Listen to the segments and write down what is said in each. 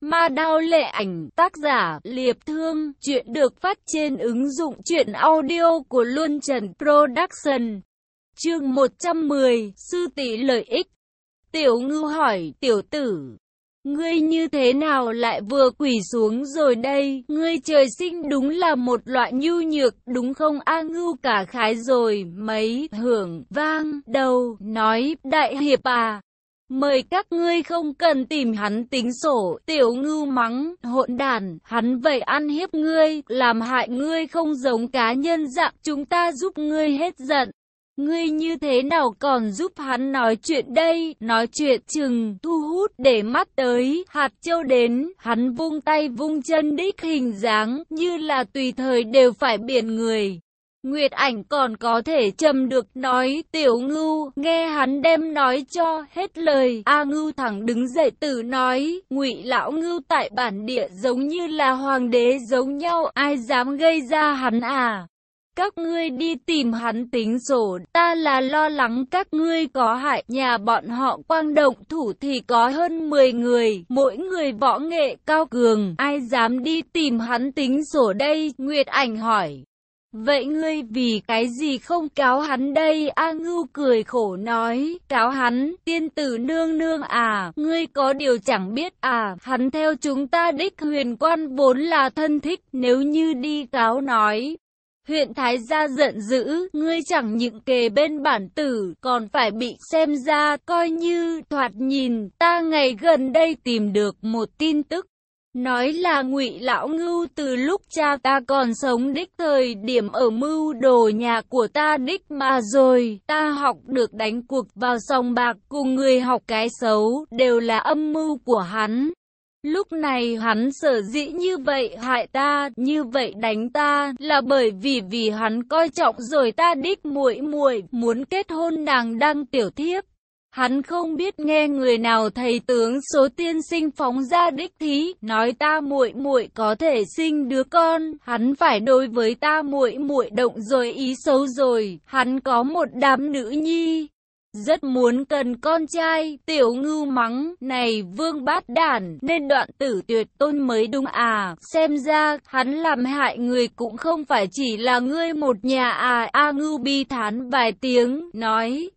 Ma đao lệ ảnh, tác giả, Liệp Thương, chuyện được phát trên ứng dụng truyện audio của Luân Trần Production. Chương 110, Sư tỷ lợi ích. Tiểu ngư hỏi, tiểu tử, ngươi như thế nào lại vừa quỳ xuống rồi đây, ngươi trời sinh đúng là một loại nhu nhược, đúng không A ngưu cả khái rồi, mấy, hưởng, vang, đầu, nói, đại hiệp à. Mời các ngươi không cần tìm hắn tính sổ, tiểu ngưu mắng, hỗn đàn, hắn vậy ăn hiếp ngươi, làm hại ngươi không giống cá nhân dạng, chúng ta giúp ngươi hết giận. Ngươi như thế nào còn giúp hắn nói chuyện đây, nói chuyện chừng, thu hút để mắt tới, hạt châu đến, hắn vung tay vung chân đích hình dáng, như là tùy thời đều phải biển người. Nguyệt ảnh còn có thể trầm được nói tiểu ngưu, nghe hắn đem nói cho hết lời. A ngưu thẳng đứng dậy tử nói, ngụy lão ngưu tại bản địa giống như là hoàng đế giống nhau, ai dám gây ra hắn à? Các ngươi đi tìm hắn tính sổ, ta là lo lắng các ngươi có hại, nhà bọn họ quang động thủ thì có hơn 10 người, mỗi người võ nghệ cao cường, ai dám đi tìm hắn tính sổ đây, Nguyệt ảnh hỏi. Vậy ngươi vì cái gì không cáo hắn đây? A ngưu cười khổ nói, cáo hắn, tiên tử nương nương à, ngươi có điều chẳng biết à, hắn theo chúng ta đích huyền quan vốn là thân thích, nếu như đi cáo nói. Huyện Thái gia giận dữ, ngươi chẳng những kề bên bản tử, còn phải bị xem ra, coi như, thoạt nhìn, ta ngày gần đây tìm được một tin tức. Nói là ngụy lão ngưu từ lúc cha ta còn sống đích thời điểm ở mưu đồ nhà của ta đích mà rồi, ta học được đánh cuộc vào sòng bạc cùng người học cái xấu, đều là âm mưu của hắn. Lúc này hắn sở dĩ như vậy hại ta, như vậy đánh ta, là bởi vì vì hắn coi trọng rồi ta đích muội muội muốn kết hôn nàng đang tiểu thiếp. Hắn không biết nghe người nào thầy tướng số tiên sinh phóng ra đích thí, nói ta muội muội có thể sinh đứa con, hắn phải đối với ta muội muội động rồi ý xấu rồi, hắn có một đám nữ nhi. Rất muốn cần con trai, tiểu ngưu mắng, này vương bát đản, nên đoạn tử tuyệt tôn mới đúng à, xem ra, hắn làm hại người cũng không phải chỉ là ngươi một nhà à, a ngưu bi thán vài tiếng, nói,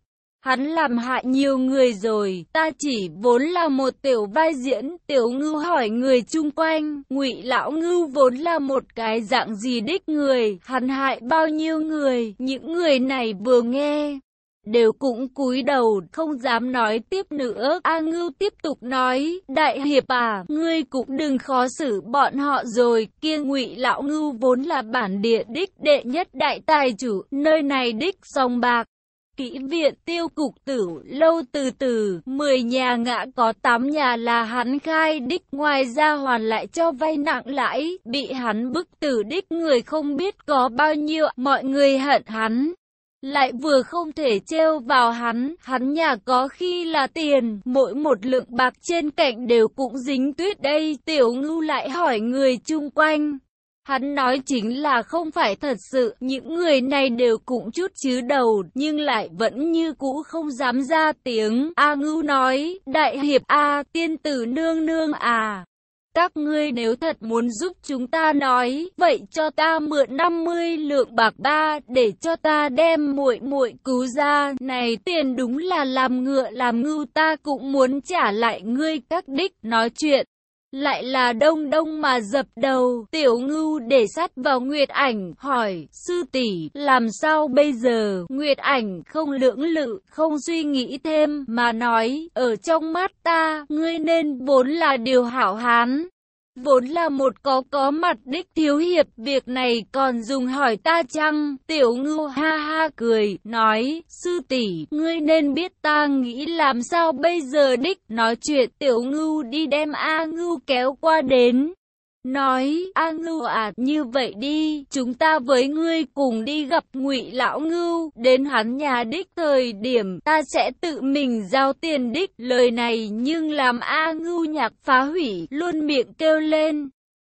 Hắn làm hại nhiều người rồi, ta chỉ vốn là một tiểu vai diễn, tiểu ngưu hỏi người chung quanh, ngụy lão ngưu vốn là một cái dạng gì đích người, hắn hại bao nhiêu người, những người này vừa nghe. Đều cũng cúi đầu, không dám nói tiếp nữa. A Ngưu tiếp tục nói, đại hiệp à, ngươi cũng đừng khó xử bọn họ rồi. Kia ngụy lão ngưu vốn là bản địa đích đệ nhất đại tài chủ, nơi này đích song bạc, kỹ viện tiêu cục tử lâu từ từ, 10 nhà ngã có 8 nhà là hắn khai đích ngoài ra hoàn lại cho vay nặng lãi, bị hắn bức tử đích người không biết có bao nhiêu, mọi người hận hắn. Lại vừa không thể treo vào hắn, hắn nhà có khi là tiền, mỗi một lượng bạc trên cạnh đều cũng dính tuyết đây, tiểu ngưu lại hỏi người chung quanh. Hắn nói chính là không phải thật sự, những người này đều cũng chút chứ đầu, nhưng lại vẫn như cũ không dám ra tiếng. A ngưu nói, đại hiệp A, tiên tử nương nương à. Các ngươi nếu thật muốn giúp chúng ta nói, vậy cho ta mượn 50 lượng bạc ba để cho ta đem muội muội cứu ra. Này tiền đúng là làm ngựa làm ngưu ta cũng muốn trả lại ngươi các đích nói chuyện. Lại là đông đông mà dập đầu, tiểu ngưu để sát vào Nguyệt ảnh, hỏi, sư tỷ làm sao bây giờ? Nguyệt ảnh không lưỡng lự, không suy nghĩ thêm, mà nói, ở trong mắt ta, ngươi nên vốn là điều hảo hán. Vốn là một có có mặt đích thiếu hiệp, việc này còn dùng hỏi ta chăng? Tiểu ngưu ha ha cười, nói, sư tỷ ngươi nên biết ta nghĩ làm sao bây giờ đích. Nói chuyện tiểu ngưu đi đem A ngưu kéo qua đến. Nói, A Ngưu à, như vậy đi, chúng ta với ngươi cùng đi gặp ngụy Lão Ngưu, đến hắn nhà đích thời điểm, ta sẽ tự mình giao tiền đích, lời này nhưng làm A Ngưu nhạc phá hủy, luôn miệng kêu lên.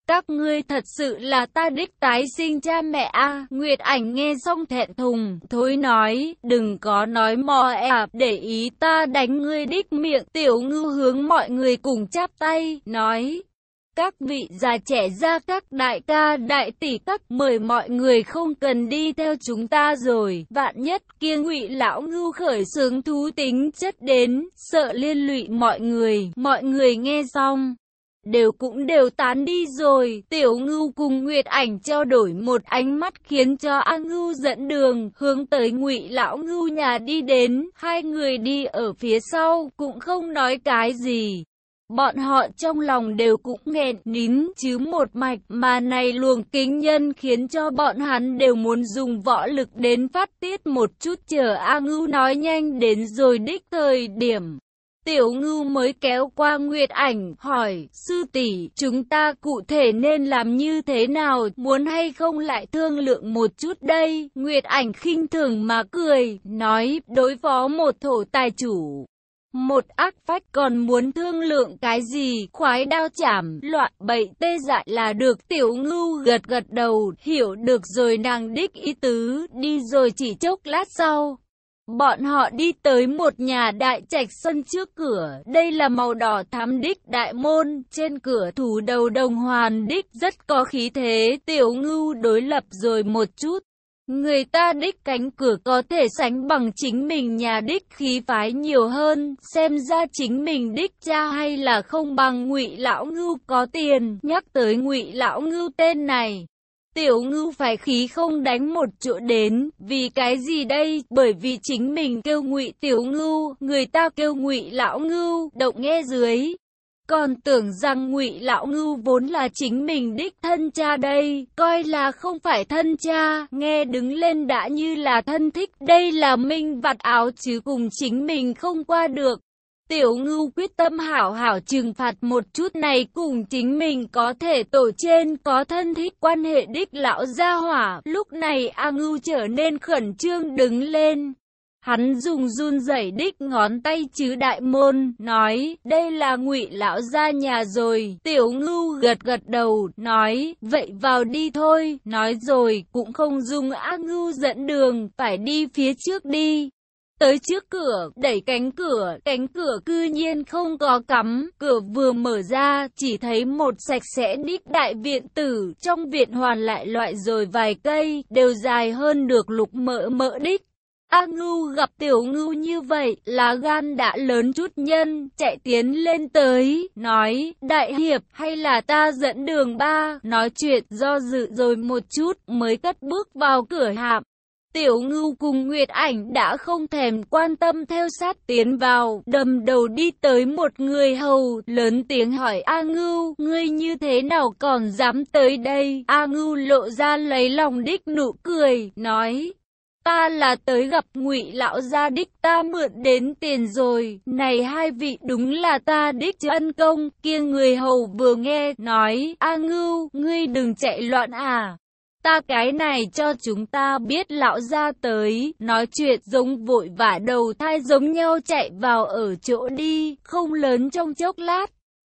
Các ngươi thật sự là ta đích tái sinh cha mẹ a Nguyệt ảnh nghe xong thẹn thùng, thối nói, đừng có nói mò e à, để ý ta đánh ngươi đích miệng, tiểu ngưu hướng mọi người cùng chắp tay, nói, các vị già trẻ ra các đại ca đại tỷ các mời mọi người không cần đi theo chúng ta rồi vạn nhất kia ngụy lão ngưu khởi sướng thú tính chất đến sợ liên lụy mọi người mọi người nghe xong đều cũng đều tán đi rồi. Tiểu ngưu cùng Nguyệt ảnh trao đổi một ánh mắt khiến cho A ngưu dẫn đường, hướng tới ngụy lão ngưu nhà đi đến. Hai người đi ở phía sau, cũng không nói cái gì. Bọn họ trong lòng đều cũng nghẹn nín chứ một mạch mà này luồng kính nhân khiến cho bọn hắn đều muốn dùng võ lực đến phát tiết một chút chờ A Ngưu nói nhanh đến rồi đích thời điểm. Tiểu ngưu mới kéo qua Nguyệt ảnh, hỏi, sư tỷ chúng ta cụ thể nên làm như thế nào, muốn hay không lại thương lượng một chút đây? Nguyệt ảnh khinh thường mà cười, nói, đối phó một thổ tài chủ. Một ác phách còn muốn thương lượng cái gì, khoái đao chảm, loạn bậy tê dại là được. Tiểu ngưu gật gật đầu, hiểu được rồi nàng đích ý tứ, đi rồi chỉ chốc lát sau. Bọn họ đi tới một nhà đại trạch sân trước cửa, đây là màu đỏ thắm đích đại môn, trên cửa thủ đầu đồng hoàn đích rất có khí thế, tiểu ngưu đối lập rồi một chút. Người ta đích cánh cửa có thể sánh bằng chính mình nhà đích khí phái nhiều hơn, xem ra chính mình đích cha hay là không bằng ngụy lão ngưu có tiền, nhắc tới ngụy lão ngưu tên này. Tiểu ngưu phải khí không đánh một chỗ đến, vì cái gì đây? Bởi vì chính mình kêu ngụy tiểu ngưu, người ta kêu ngụy lão ngưu, động nghe dưới. Còn tưởng rằng ngụy lão ngưu vốn là chính mình đích thân cha đây, coi là không phải thân cha, nghe đứng lên đã như là thân thích, đây là minh vặt áo chứ cùng chính mình không qua được. Tiểu ngưu quyết tâm hảo hảo trừng phạt một chút này cùng chính mình có thể tổ trên có thân thích quan hệ đích lão gia hỏa. Lúc này A ngưu trở nên khẩn trương đứng lên. Hắn dùng run rẩy đích ngón tay chứ đại môn, nói, đây là ngụy lão ra nhà rồi. Tiểu ngưu gật gật đầu, nói, vậy vào đi thôi. Nói rồi, cũng không dùng ác ngưu dẫn đường, phải đi phía trước đi. Tới trước cửa, đẩy cánh cửa, cánh cửa cư nhiên không có cắm, cửa vừa mở ra, chỉ thấy một sạch sẽ đích đại viện tử, trong viện hoàn lại loại rồi vài cây, đều dài hơn được lục mỡ mỡ đích. A ngưu gặp tiểu ngưu như vậy, là gan đã lớn chút nhân, chạy tiến lên tới, nói, đại hiệp, hay là ta dẫn đường ba, nói chuyện do dự rồi một chút, mới cất bước vào cửa hạm. Tiểu ngưu cùng Nguyệt ảnh đã không thèm quan tâm theo sát tiến vào, đầm đầu đi tới một người hầu, lớn tiếng hỏi A ngưu, ngươi như thế nào còn dám tới đây? A ngưu lộ ra lấy lòng đích nụ cười, nói, ta là tới gặp ngụy lão gia đích ta mượn đến tiền rồi. Này hai vị đúng là ta đích chứ ân công. Kia người hầu vừa nghe nói a ngưu ngươi đừng chạy loạn à. Ta cái này cho chúng ta biết lão gia tới, nói chuyện giống vội vã đầu thai giống nhau chạy vào ở chỗ đi, không lớn trong chốc lát.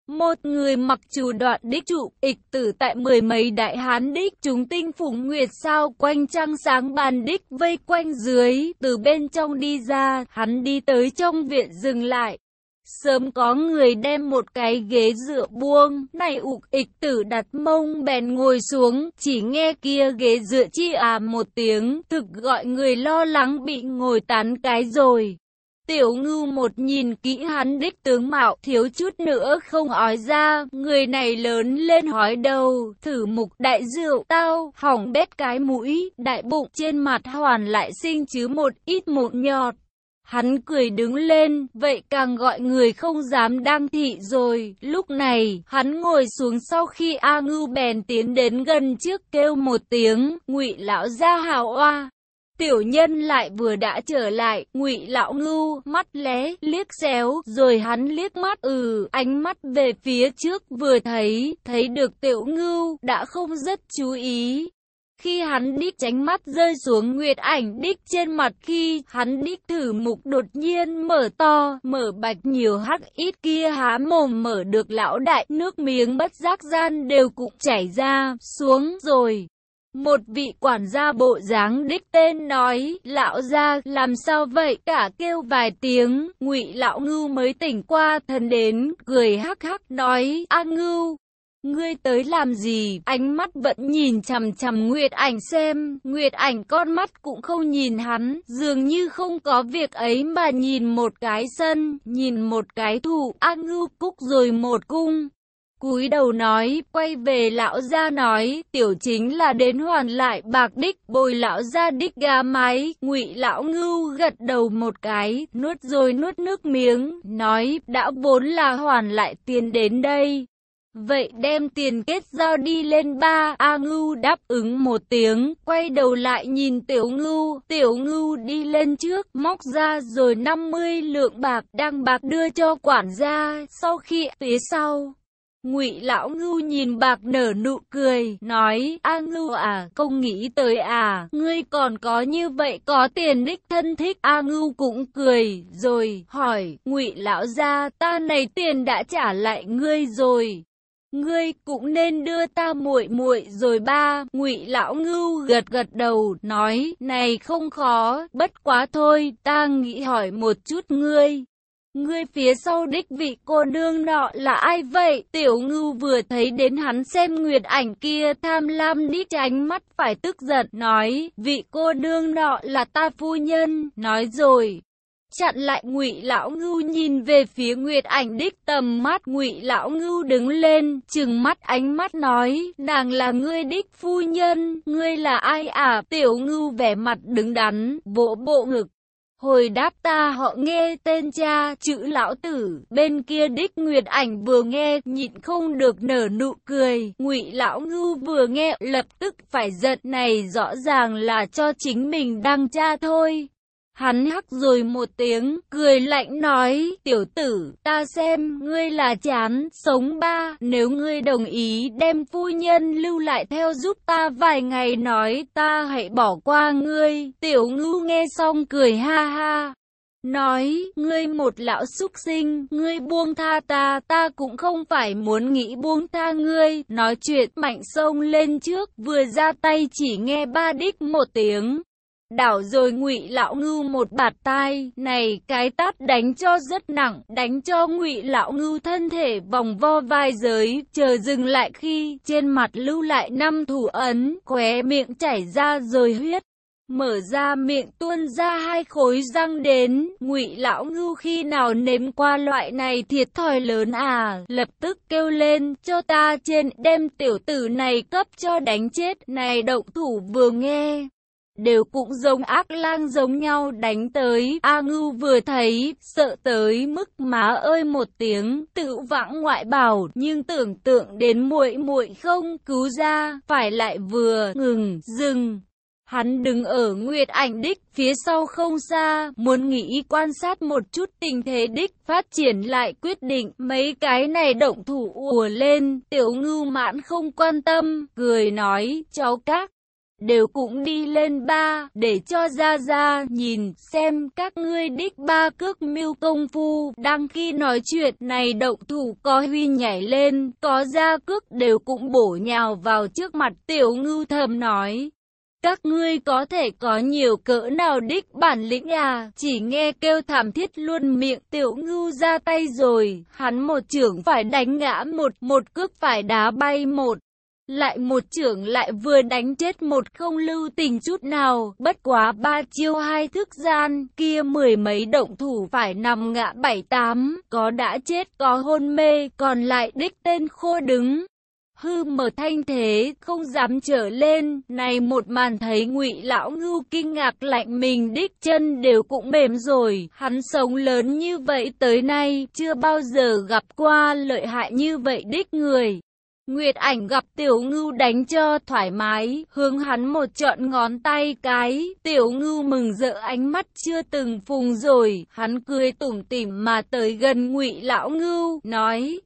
Một người mặc trù đoạn đích trụ, ịch tử tại mười mấy đại hán đích, chúng tinh phùng nguyệt sao quanh trăng sáng bàn đích vây quanh dưới, từ bên trong đi ra, hắn đi tới trong viện dừng lại. Sớm có người đem một cái ghế dựa buông, này ục ịch tử đặt mông bèn ngồi xuống, chỉ nghe kia ghế dựa chi à một tiếng, thực gọi người lo lắng bị ngồi tán cái rồi. Tiểu ngưu một nhìn kỹ hắn đích tướng mạo, thiếu chút nữa không ói ra, người này lớn lên hói đầu, thử mục đại rượu, tao, hỏng bét cái mũi, đại bụng trên mặt hoàn lại sinh chứ một ít mụn nhọt. Hắn cười đứng lên, vậy càng gọi người không dám đăng thị rồi. Lúc này, hắn ngồi xuống sau khi A Ngưu bèn tiến đến gần trước kêu một tiếng, ngụy lão ra hào oa. Tiểu nhân lại vừa đã trở lại, ngụy lão ngưu, mắt lé, liếc xéo, rồi hắn liếc mắt ừ, ánh mắt về phía trước vừa thấy, thấy được tiểu ngưu, đã không rất chú ý, khi hắn đích tránh mắt rơi xuống nguyệt ảnh đích trên mặt khi hắn đích thử mục đột nhiên mở to, mở bạch nhiều hắc ít kia há mồm mở được lão đại nước miếng bất giác gian đều cũng chảy ra, xuống rồi. Một vị quản gia bộ dáng đích tên nói, lão gia làm sao vậy cả kêu vài tiếng, ngụy lão ngưu mới tỉnh qua thần đến, cười hắc hắc nói, a ngưu, Ngươi tới làm gì? Ánh mắt vẫn nhìn chằm chằm Nguyệt Ảnh xem, Nguyệt Ảnh con mắt cũng không nhìn hắn, dường như không có việc ấy mà nhìn một cái sân, nhìn một cái thụ A Ngưu Cúc rồi một cung cúi đầu nói, quay về lão gia nói, tiểu chính là đến hoàn lại bạc đích, bồi lão gia đích gà mái, ngụy lão ngưu gật đầu một cái, nuốt rồi nuốt nước miếng, nói, đã vốn là hoàn lại tiền đến đây. Vậy đem tiền kết giao đi lên ba, A ngưu đáp ứng một tiếng, quay đầu lại nhìn tiểu ngưu, tiểu ngưu đi lên trước, móc ra rồi 50 lượng bạc, đang bạc đưa cho quản gia, sau khi phía sau. Ngụy lão ngưu nhìn bạc nở nụ cười, nói, A ngưu à, không nghĩ tới à, ngươi còn có như vậy có tiền đích thân thích. A ngưu cũng cười, rồi, hỏi, ngụy lão gia, ta này tiền đã trả lại ngươi rồi. Ngươi cũng nên đưa ta muội muội rồi ba, ngụy lão ngưu gật gật đầu, nói, này không khó, bất quá thôi, ta nghĩ hỏi một chút ngươi. Ngươi phía sau đích vị cô nương nọ là ai vậy? Tiểu ngưu vừa thấy đến hắn xem nguyệt ảnh kia tham lam đít ánh mắt phải tức giận nói, vị cô nương nọ là ta phu nhân, nói rồi. Chặn lại ngụy lão ngưu nhìn về phía nguyệt ảnh đích tầm mắt ngụy lão ngưu đứng lên chừng mắt ánh mắt nói nàng là ngươi đích phu nhân ngươi là ai à tiểu ngưu vẻ mặt đứng đắn vỗ bộ ngực Hồi đáp ta họ nghe tên cha, chữ lão tử, bên kia đích Nguyệt Ảnh vừa nghe, nhịn không được nở nụ cười, ngụy lão ngưu vừa nghe, lập tức phải giận này rõ ràng là cho chính mình đăng cha thôi. Hắn hắc rồi một tiếng, cười lạnh nói, tiểu tử, ta xem, ngươi là chán, sống ba, nếu ngươi đồng ý đem phu nhân lưu lại theo giúp ta vài ngày nói, ta hãy bỏ qua ngươi, tiểu ngưu nghe xong cười ha ha. Nói, ngươi một lão súc sinh, ngươi buông tha ta, ta cũng không phải muốn nghĩ buông tha ngươi. Nói chuyện mạnh sông lên trước, vừa ra tay chỉ nghe ba đích một tiếng. Đảo rồi ngụy lão ngưu một bạt tai, này cái tát đánh cho rất nặng, đánh cho ngụy lão ngưu thân thể vòng vo vai giới, chờ dừng lại khi trên mặt lưu lại năm thủ ấn, khóe miệng chảy ra rồi huyết. Mở ra miệng tuôn ra hai khối răng đến, ngụy lão ngưu khi nào nếm qua loại này thiệt thòi lớn à, lập tức kêu lên, cho ta trên, đem tiểu tử này cấp cho đánh chết, này động thủ vừa nghe, đều cũng giống ác lang giống nhau đánh tới. A ngưu vừa thấy, sợ tới mức má ơi một tiếng, tự vãng ngoại bảo, nhưng tưởng tượng đến muội muội không cứu ra, phải lại vừa ngừng, dừng. Hắn đứng ở Nguyệt Ảnh Đích, phía sau không xa, muốn nghĩ quan sát một chút tình thế Đích, phát triển lại quyết định, mấy cái này động thủ ùa lên, tiểu ngưu mãn không quan tâm, cười nói, cháu các đều cũng đi lên ba, để cho ra ra nhìn xem các ngươi đích ba cước mưu công phu, đang khi nói chuyện này động thủ có huy nhảy lên, có ra cước đều cũng bổ nhào vào trước mặt tiểu ngưu thầm nói. Các ngươi có thể có nhiều cỡ nào đích bản lĩnh à, chỉ nghe kêu thảm thiết luôn miệng tiểu ngưu ra tay rồi, hắn một trưởng phải đánh ngã một, một cước phải đá bay một. Lại một trưởng lại vừa đánh chết một không lưu tình chút nào, bất quá ba chiêu hai thức gian, kia mười mấy động thủ phải nằm ngã bảy tám, có đã chết có hôn mê, còn lại đích tên khô đứng. Hư mở thanh thế, không dám trở lên, này một màn thấy ngụy lão ngưu kinh ngạc lạnh mình đích chân đều cũng mềm rồi, hắn sống lớn như vậy tới nay, chưa bao giờ gặp qua lợi hại như vậy đích người. Nguyệt ảnh gặp tiểu ngưu đánh cho thoải mái, hướng hắn một trọn ngón tay cái, tiểu ngưu mừng rỡ ánh mắt chưa từng phùng rồi, hắn cười tủm tỉm mà tới gần ngụy lão ngưu, nói,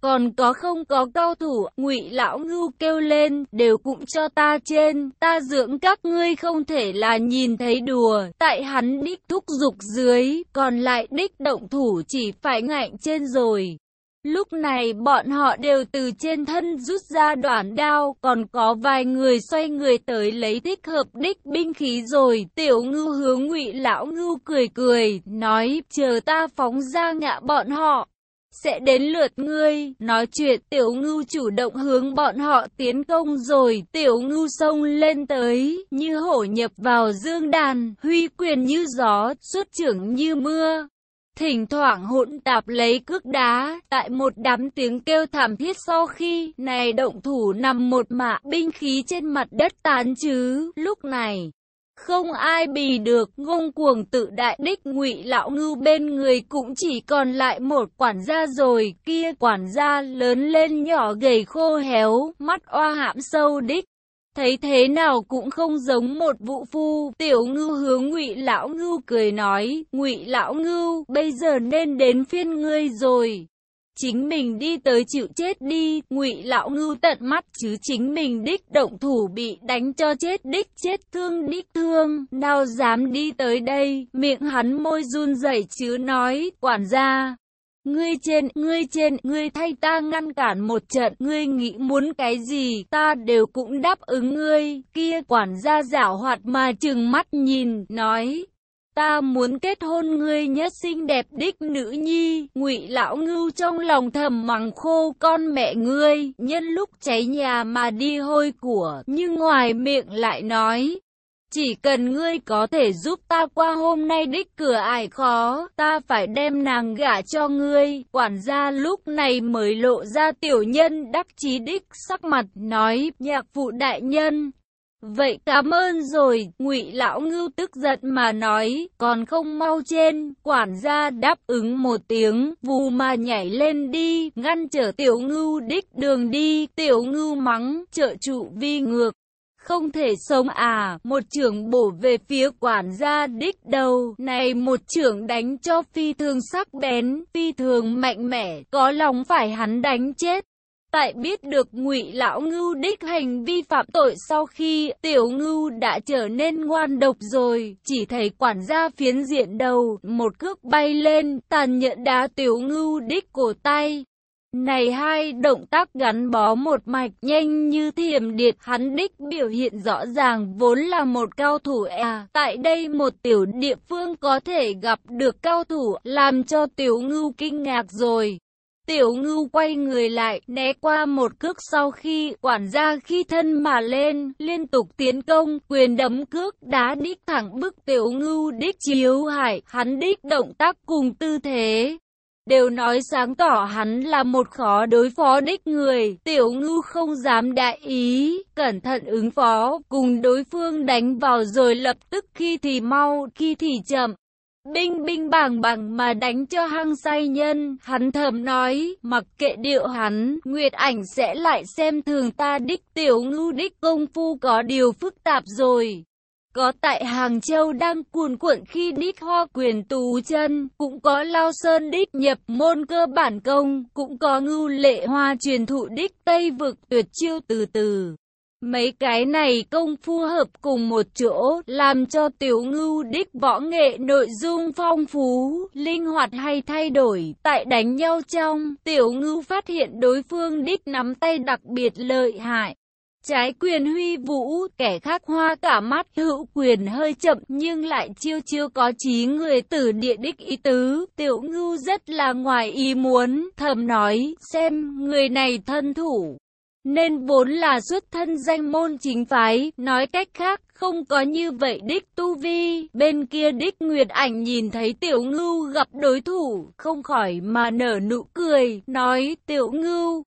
còn có không có cao thủ, ngụy lão ngưu kêu lên, đều cũng cho ta trên, ta dưỡng các ngươi không thể là nhìn thấy đùa, tại hắn đích thúc dục dưới, còn lại đích động thủ chỉ phải ngạnh trên rồi. Lúc này bọn họ đều từ trên thân rút ra đoạn đao, còn có vài người xoay người tới lấy thích hợp đích binh khí rồi. Tiểu ngưu hướng ngụy lão ngưu cười cười, nói, chờ ta phóng ra ngạ bọn họ. sẽ đến lượt ngươi. Nói chuyện tiểu ngưu chủ động hướng bọn họ tiến công rồi, tiểu ngưu sông lên tới, như hổ nhập vào dương đàn, huy quyền như gió, xuất trưởng như mưa. Thỉnh thoảng hỗn tạp lấy cước đá, tại một đám tiếng kêu thảm thiết sau khi này động thủ nằm một mạ binh khí trên mặt đất tán chứ, lúc này. Không ai bì được, ngông cuồng tự đại đích ngụy lão ngưu bên người cũng chỉ còn lại một quản gia rồi, kia quản gia lớn lên nhỏ gầy khô héo, mắt oa hãm sâu đích. Thấy thế nào cũng không giống một vụ phu, tiểu ngưu hướng ngụy lão ngưu cười nói, ngụy lão ngưu, bây giờ nên đến phiên ngươi rồi. Chính mình đi tới chịu chết đi, ngụy lão ngưu tận mắt chứ chính mình đích động thủ bị đánh cho chết đích chết thương đích thương, nào dám đi tới đây, miệng hắn môi run rẩy chứ nói, quản gia. Ngươi trên, ngươi trên, ngươi thay ta ngăn cản một trận, ngươi nghĩ muốn cái gì, ta đều cũng đáp ứng ngươi, kia quản gia giảo hoạt mà chừng mắt nhìn, nói, ta muốn kết hôn ngươi nhất xinh đẹp đích nữ nhi, ngụy lão ngưu trong lòng thầm mắng khô con mẹ ngươi, nhân lúc cháy nhà mà đi hôi của, nhưng ngoài miệng lại nói. Chỉ cần ngươi có thể giúp ta qua hôm nay đích cửa ải khó, ta phải đem nàng gả cho ngươi. Quản gia lúc này mới lộ ra tiểu nhân đắc chí đích sắc mặt, nói, nhạc phụ đại nhân, Vậy cảm ơn rồi, ngụy lão ngưu tức giận mà nói, còn không mau trên, quản gia đáp ứng một tiếng, vù mà nhảy lên đi, ngăn trở tiểu ngưu đích đường đi, tiểu ngưu mắng, trợ trụ vi ngược. Không thể sống à, một trưởng bổ về phía quản gia đích đầu, này một trưởng đánh cho phi thường sắc bén, phi thường mạnh mẽ, có lòng phải hắn đánh chết. Tại biết được ngụy lão ngưu đích hành vi phạm tội sau khi tiểu ngưu đã trở nên ngoan độc rồi, chỉ thấy quản gia phiến diện đầu, một cước bay lên, tàn nhẫn đá tiểu ngưu đích cổ tay. Này hai động tác gắn bó một mạch nhanh như thiểm điện hắn đích biểu hiện rõ ràng vốn là một cao thủ à. Tại đây một tiểu địa phương có thể gặp được cao thủ làm cho tiểu ngưu kinh ngạc rồi. Tiểu ngưu quay người lại, né qua một cước sau khi quản gia khi thân mà lên, liên tục tiến công, quyền đấm cước, đá đích thẳng bức tiểu ngưu đích chiếu hải, hắn đích động tác cùng tư thế. Đều nói sáng tỏ hắn là một khó đối phó đích người, tiểu ngư không dám đại ý, cẩn thận ứng phó, cùng đối phương đánh vào rồi lập tức khi thì mau, khi thì chậm. Binh binh bảng bằng mà đánh cho hăng say nhân, hắn thầm nói, mặc kệ điệu hắn, Nguyệt ảnh sẽ lại xem thường ta đích tiểu ngưu đích công phu có điều phức tạp rồi. Có tại Hàng Châu đang cuồn cuộn khi đích hoa quyền tù chân, cũng có Lao Sơn đích nhập môn cơ bản công, cũng có ngưu lệ hoa truyền thụ đích Tây vực tuyệt chiêu từ từ. Mấy cái này công phu hợp cùng một chỗ, làm cho tiểu ngưu đích võ nghệ nội dung phong phú, linh hoạt hay thay đổi. Tại đánh nhau trong, tiểu ngưu phát hiện đối phương đích nắm tay đặc biệt lợi hại. Trái quyền huy vũ, kẻ khác hoa cả mắt, hữu quyền hơi chậm nhưng lại chiêu chiêu có trí người tử địa đích ý tứ. Tiểu ngưu rất là ngoài ý muốn, thầm nói, xem, người này thân thủ nên vốn là xuất thân danh môn chính phái, nói cách khác, không có như vậy đích tu vi. Bên kia đích Nguyệt Ảnh nhìn thấy Tiểu Ngưu gặp đối thủ, không khỏi mà nở nụ cười, nói Tiểu Ngưu.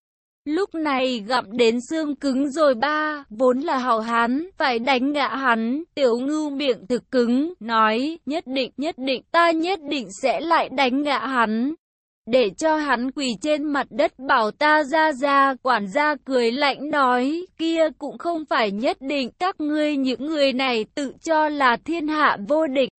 Lúc này gặp đến xương cứng rồi ba, vốn là hào hán, phải đánh ngã hắn, tiểu ngưu miệng thực cứng, nói, nhất định, nhất định, ta nhất định sẽ lại đánh ngã hắn. Để cho hắn quỳ trên mặt đất bảo ta ra ra, quản gia cười lạnh nói, kia cũng không phải nhất định các ngươi những người này tự cho là thiên hạ vô địch.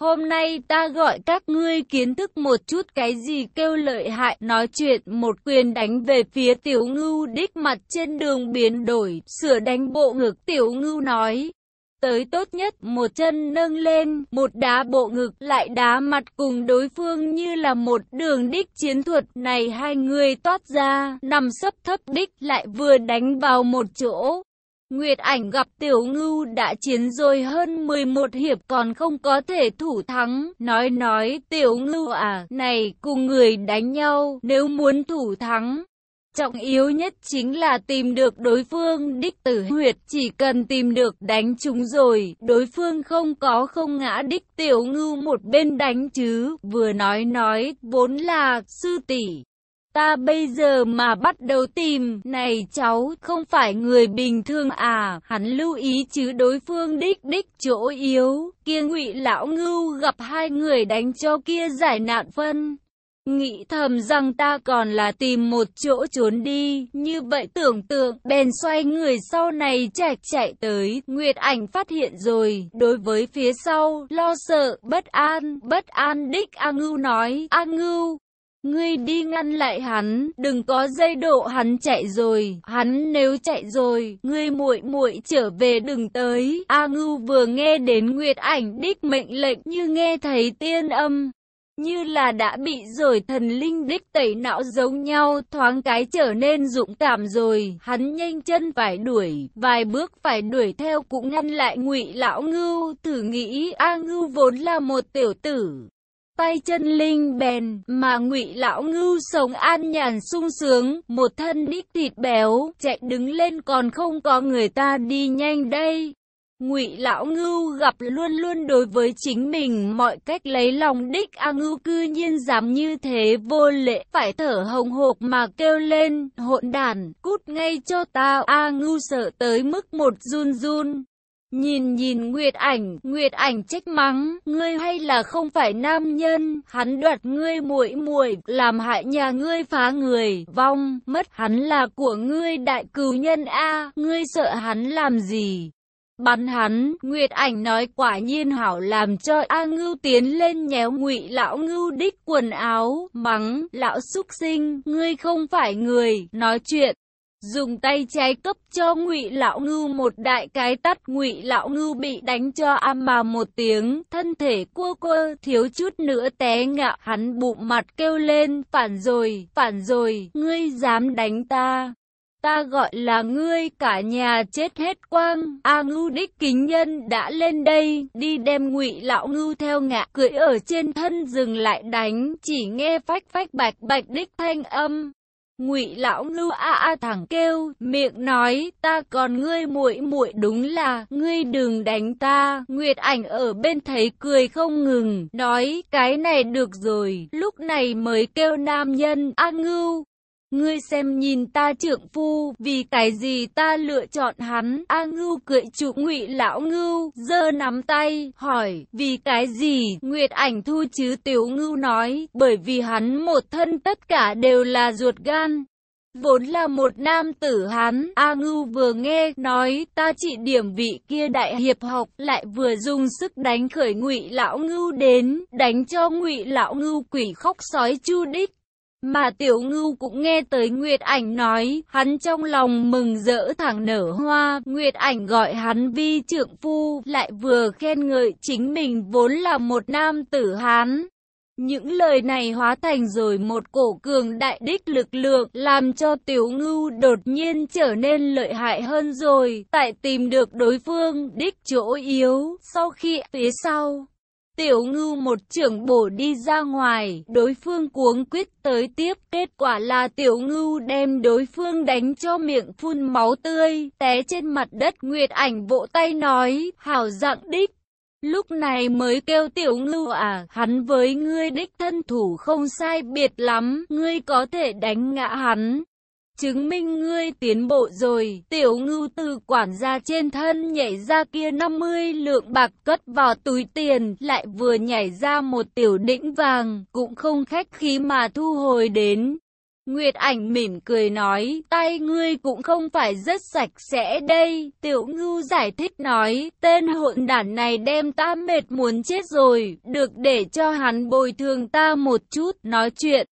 Hôm nay ta gọi các ngươi kiến thức một chút cái gì kêu lợi hại, nói chuyện một quyền đánh về phía tiểu ngưu đích mặt trên đường biến đổi, sửa đánh bộ ngực tiểu ngưu nói, tới tốt nhất, một chân nâng lên, một đá bộ ngực, lại đá mặt cùng đối phương như là một đường đích chiến thuật này hai người toát ra, nằm sấp thấp đích lại vừa đánh vào một chỗ. Nguyệt ảnh gặp tiểu ngưu đã chiến rồi hơn 11 hiệp còn không có thể thủ thắng. Nói nói tiểu ngưu à, này cùng người đánh nhau nếu muốn thủ thắng. Trọng yếu nhất chính là tìm được đối phương đích tử huyệt, chỉ cần tìm được đánh chúng rồi, đối phương không có không ngã đích tiểu ngưu một bên đánh chứ, vừa nói nói, vốn là sư tỷ Ta bây giờ mà bắt đầu tìm, này cháu, không phải người bình thường à, hắn lưu ý chứ đối phương đích đích chỗ yếu, kia ngụy lão ngưu gặp hai người đánh cho kia giải nạn phân. Nghĩ thầm rằng ta còn là tìm một chỗ trốn đi, như vậy tưởng tượng, bèn xoay người sau này chạy chạy tới, Nguyệt ảnh phát hiện rồi, đối với phía sau, lo sợ, bất an, bất an đích A Ngưu nói, A Ngưu, Ngươi đi ngăn lại hắn, đừng có dây độ hắn chạy rồi, hắn nếu chạy rồi, ngươi muội muội trở về đừng tới. A Ngưu vừa nghe đến Nguyệt Ảnh đích mệnh lệnh như nghe thấy tiên âm, như là đã bị rồi thần linh đích tẩy não giống nhau, thoáng cái trở nên dũng cảm rồi, hắn nhanh chân phải đuổi, vài bước phải đuổi theo cũng ngăn lại Ngụy lão Ngưu, thử nghĩ A Ngưu vốn là một tiểu tử, tay chân linh bền, mà ngụy lão ngưu sống an nhàn sung sướng, một thân đích thịt béo, chạy đứng lên còn không có người ta đi nhanh đây. Ngụy lão ngưu gặp luôn luôn đối với chính mình mọi cách lấy lòng đích A ngưu cư nhiên dám như thế vô lệ, phải thở hồng hộc mà kêu lên, hỗn đàn, cút ngay cho ta, A ngưu sợ tới mức một run run. Nhìn nhìn Nguyệt ảnh, Nguyệt ảnh trách mắng, ngươi hay là không phải nam nhân, hắn đoạt ngươi muội muội, làm hại nhà ngươi phá người, vong, mất hắn là của ngươi đại cừu nhân a, ngươi sợ hắn làm gì? Bắn hắn, Nguyệt ảnh nói quả nhiên hảo làm cho A Ngưu tiến lên nhéo ngụy lão Ngưu đích quần áo, mắng, lão xúc sinh, ngươi không phải người, nói chuyện dùng tay trái cấp cho ngụy lão ngưu một đại cái tắt ngụy lão ngưu bị đánh cho am mà một tiếng. Thân thể cua cua, thiếu chút nữa té ngã. Hắn bụng mặt kêu lên, phản rồi phản rồi, ngươi dám đánh ta. Ta gọi là ngươi, cả nhà chết hết quang. A ngưu đích kính nhân đã lên đây, đi đem ngụy lão ngưu theo ngạ cưỡi ở trên thân dừng lại đánh. Chỉ nghe phách phách bạch bạch đích thanh âm. Ngụy lão ngưu a a thẳng kêu, miệng nói, ta còn ngươi muội muội đúng là, ngươi đừng đánh ta. Nguyệt ảnh ở bên thấy cười không ngừng, nói, cái này được rồi, lúc này mới kêu nam nhân, a ngưu. Ngươi xem nhìn ta trưởng phu, vì cái gì ta lựa chọn hắn? A Ngưu cười trụ Ngụy lão Ngưu, giơ nắm tay, hỏi, vì cái gì? Nguyệt Ảnh Thu chứ Tiểu Ngưu nói, bởi vì hắn một thân tất cả đều là ruột gan. Vốn là một nam tử Hán, A Ngưu vừa nghe, nói, ta chỉ điểm vị kia đại hiệp học, lại vừa dùng sức đánh khởi ngụy lão ngưu đến, đánh cho ngụy lão ngưu quỷ khóc sói chu đích. Mà tiểu ngưu cũng nghe tới Nguyệt Ảnh nói, hắn trong lòng mừng rỡ thẳng nở hoa, Nguyệt Ảnh gọi hắn vi trượng phu, lại vừa khen ngợi chính mình vốn là một nam tử Hán. Những lời này hóa thành rồi một cổ cường đại đích lực lượng, làm cho tiểu ngưu đột nhiên trở nên lợi hại hơn rồi, tại tìm được đối phương đích chỗ yếu, sau khi phía sau. Tiểu ngưu một trưởng bổ đi ra ngoài, đối phương cuống quyết tới tiếp, kết quả là tiểu ngưu đem đối phương đánh cho miệng phun máu tươi, té trên mặt đất Nguyệt ảnh vỗ tay nói, hảo dạng đích. Lúc này mới kêu tiểu ngưu à, hắn với ngươi đích thân thủ không sai biệt lắm, ngươi có thể đánh ngã hắn chứng minh ngươi tiến bộ rồi. Tiểu ngưu từ quản gia trên thân nhảy ra kia 50 lượng bạc cất vào túi tiền, lại vừa nhảy ra một tiểu đĩnh vàng, cũng không khách khí mà thu hồi đến. Nguyệt ảnh mỉm cười nói, tay ngươi cũng không phải rất sạch sẽ đây. Tiểu ngưu giải thích nói, tên hỗn đản này đem ta mệt muốn chết rồi, được để cho hắn bồi thường ta một chút, nói chuyện.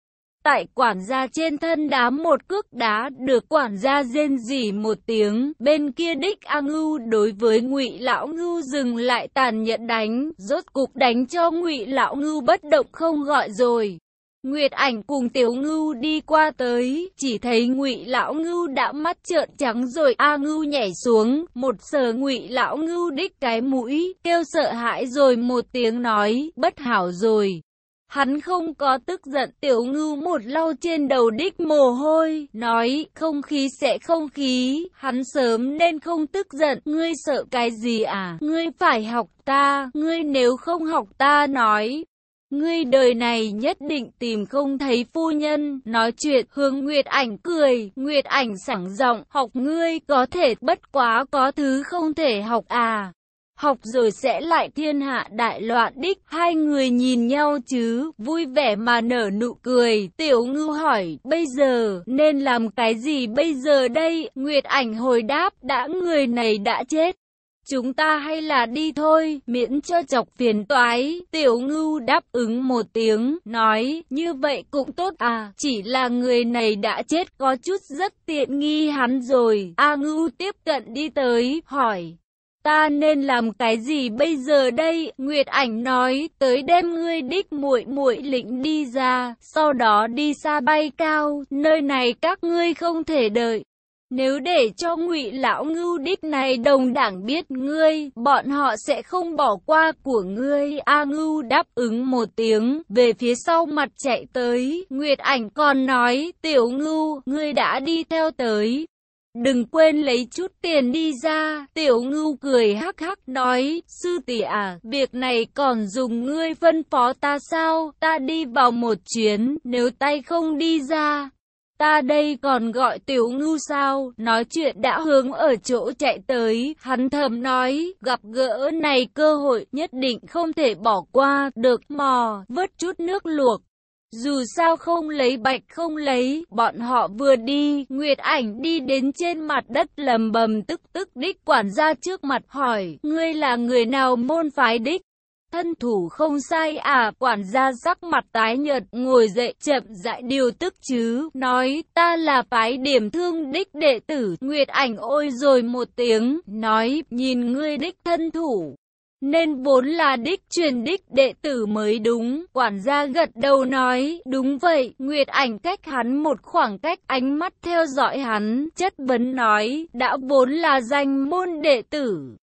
Tại quản gia trên thân đá một cước đá được quản gia rên rỉ một tiếng, bên kia đích A Ngưu đối với Ngụy Lão Ngưu dừng lại tàn nhẫn đánh, rốt cục đánh cho Ngụy Lão Ngưu bất động không gọi rồi. Nguyệt ảnh cùng tiểu ngưu đi qua tới, chỉ thấy ngụy lão ngưu đã mắt trợn trắng rồi. A ngưu nhảy xuống, một sờ ngụy lão ngưu đích cái mũi, kêu sợ hãi rồi một tiếng nói, bất hảo rồi. Hắn không có tức giận tiểu ngưu một lau trên đầu đích mồ hôi, nói không khí sẽ không khí, hắn sớm nên không tức giận, ngươi sợ cái gì à, ngươi phải học ta, ngươi nếu không học ta nói. Ngươi đời này nhất định tìm không thấy phu nhân, nói chuyện, hướng Nguyệt ảnh cười, Nguyệt ảnh sảng giọng, học ngươi có thể bất quá có thứ không thể học à học rồi sẽ lại thiên hạ đại loạn đích. Hai người nhìn nhau chứ, vui vẻ mà nở nụ cười. Tiểu ngư hỏi, bây giờ, nên làm cái gì bây giờ đây? Nguyệt ảnh hồi đáp, đã người này đã chết. Chúng ta hay là đi thôi, miễn cho chọc phiền toái. Tiểu ngưu đáp ứng một tiếng, nói, như vậy cũng tốt à, chỉ là người này đã chết có chút rất tiện nghi hắn rồi. A ngưu tiếp cận đi tới, hỏi, Ta nên làm cái gì bây giờ đây? Nguyệt Ảnh nói, tới đêm ngươi đích muội muội lĩnh đi ra, sau đó đi xa bay cao, nơi này các ngươi không thể đợi. Nếu để cho ngụy lão ngưu đích này đồng đảng biết ngươi, bọn họ sẽ không bỏ qua của ngươi. A ngưu đáp ứng một tiếng, về phía sau mặt chạy tới. Nguyệt ảnh còn nói, tiểu ngưu, ngươi đã đi theo tới. Đừng quên lấy chút tiền đi ra, tiểu ngưu cười hắc hắc nói, sư tỷ à, việc này còn dùng ngươi phân phó ta sao, ta đi vào một chuyến, nếu tay không đi ra. Ta đây còn gọi tiểu ngưu sao, nói chuyện đã hướng ở chỗ chạy tới, hắn thầm nói, gặp gỡ này cơ hội nhất định không thể bỏ qua, được mò, vớt chút nước luộc, dù sao không lấy bạch không lấy, bọn họ vừa đi, Nguyệt ảnh đi đến trên mặt đất lầm bầm tức tức đích quản gia trước mặt hỏi, ngươi là người nào môn phái đích? Thân thủ không sai à, quản gia sắc mặt tái nhợt, ngồi dậy chậm rãi điều tức chứ, nói ta là phái điểm thương đích đệ tử, Nguyệt ảnh ôi rồi một tiếng, nói nhìn ngươi đích thân thủ, nên vốn là đích truyền đích đệ tử mới đúng. Quản gia gật đầu nói, đúng vậy, Nguyệt ảnh cách hắn một khoảng cách ánh mắt theo dõi hắn, chất vấn nói, đã vốn là danh môn đệ tử.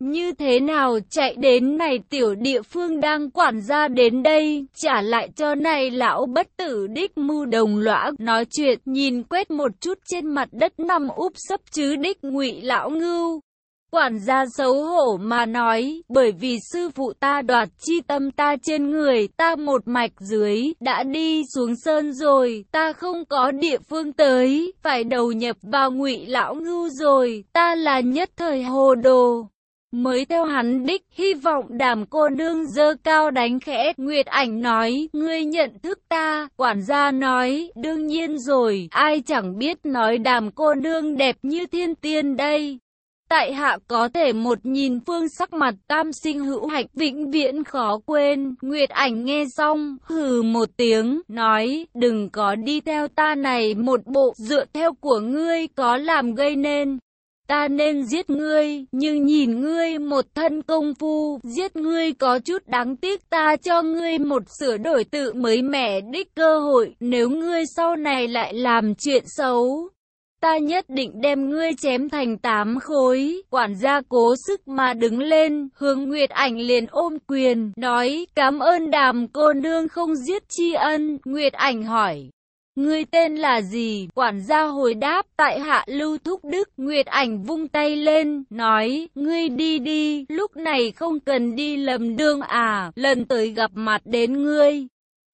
Như thế nào chạy đến này tiểu địa phương đang quản gia đến đây, trả lại cho này lão bất tử đích mưu đồng lõa, nói chuyện, nhìn quét một chút trên mặt đất nằm úp sấp chứ đích ngụy lão ngưu. Quản gia xấu hổ mà nói, bởi vì sư phụ ta đoạt chi tâm ta trên người, ta một mạch dưới, đã đi xuống sơn rồi, ta không có địa phương tới, phải đầu nhập vào ngụy lão ngưu rồi, ta là nhất thời hồ đồ. Mới theo hắn đích, hy vọng đàm cô nương dơ cao đánh khẽ, Nguyệt ảnh nói, ngươi nhận thức ta, quản gia nói, đương nhiên rồi, ai chẳng biết nói đàm cô nương đẹp như thiên tiên đây. Tại hạ có thể một nhìn phương sắc mặt tam sinh hữu hạnh vĩnh viễn khó quên. Nguyệt ảnh nghe xong, hừ một tiếng, nói, đừng có đi theo ta này một bộ dựa theo của ngươi có làm gây nên. Ta nên giết ngươi, nhưng nhìn ngươi một thân công phu, giết ngươi có chút đáng tiếc ta cho ngươi một sửa đổi tự mới mẻ đích cơ hội, nếu ngươi sau này lại làm chuyện xấu, ta nhất định đem ngươi chém thành tám khối. Quản gia cố sức mà đứng lên, hướng Nguyệt ảnh liền ôm quyền, nói, cảm ơn đàm cô nương không giết chi ân. Nguyệt ảnh hỏi, Ngươi tên là gì? Quản gia hồi đáp, tại hạ lưu thúc đức. Nguyệt ảnh vung tay lên, nói, ngươi đi đi, lúc này không cần đi lầm đường à, lần tới gặp mặt đến ngươi.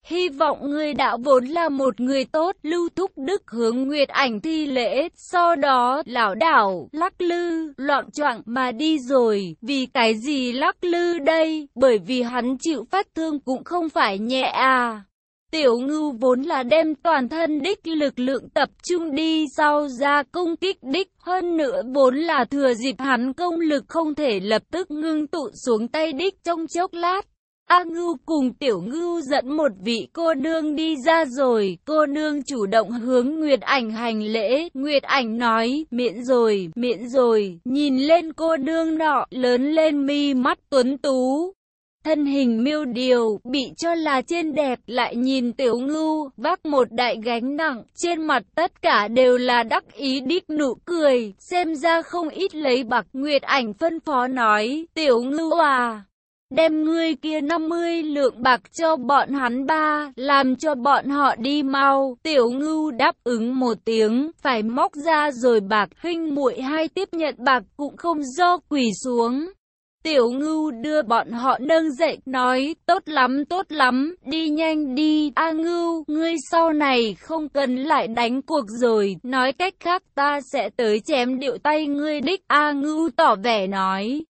Hy vọng người đã vốn là một người tốt, lưu thúc đức hướng Nguyệt ảnh thi lễ, sau đó lão đảo, lắc lư, loạn choạng mà đi rồi, vì cái gì lắc lư đây, bởi vì hắn chịu phát thương cũng không phải nhẹ à. Tiểu ngưu vốn là đem toàn thân đích lực lượng tập trung đi sau ra công kích đích, hơn nữa vốn là thừa dịp hắn công lực không thể lập tức ngưng tụ xuống tay đích trong chốc lát. A Ngưu cùng Tiểu Ngưu dẫn một vị cô nương đi ra rồi, cô nương chủ động hướng Nguyệt Ảnh hành lễ, Nguyệt Ảnh nói, miễn rồi, miễn rồi, nhìn lên cô nương nọ, lớn lên mi mắt tuấn tú. thân hình miêu điều, bị cho là trên đẹp, lại nhìn tiểu ngưu, vác một đại gánh nặng, trên mặt tất cả đều là đắc ý đích nụ cười, xem ra không ít lấy bạc, Nguyệt ảnh phân phó nói, tiểu ngưu à, đem ngươi kia 50 lượng bạc cho bọn hắn ba, làm cho bọn họ đi mau. Tiểu ngưu đáp ứng một tiếng, phải móc ra rồi bạc, huynh muội hai tiếp nhận bạc cũng không do quỳ xuống. Tiểu ngưu đưa bọn họ nâng dậy, nói, tốt lắm, tốt lắm, đi nhanh đi, A ngưu, ngươi sau này không cần lại đánh cuộc rồi, nói cách khác ta sẽ tới chém điệu tay ngươi đích, A ngưu tỏ vẻ nói.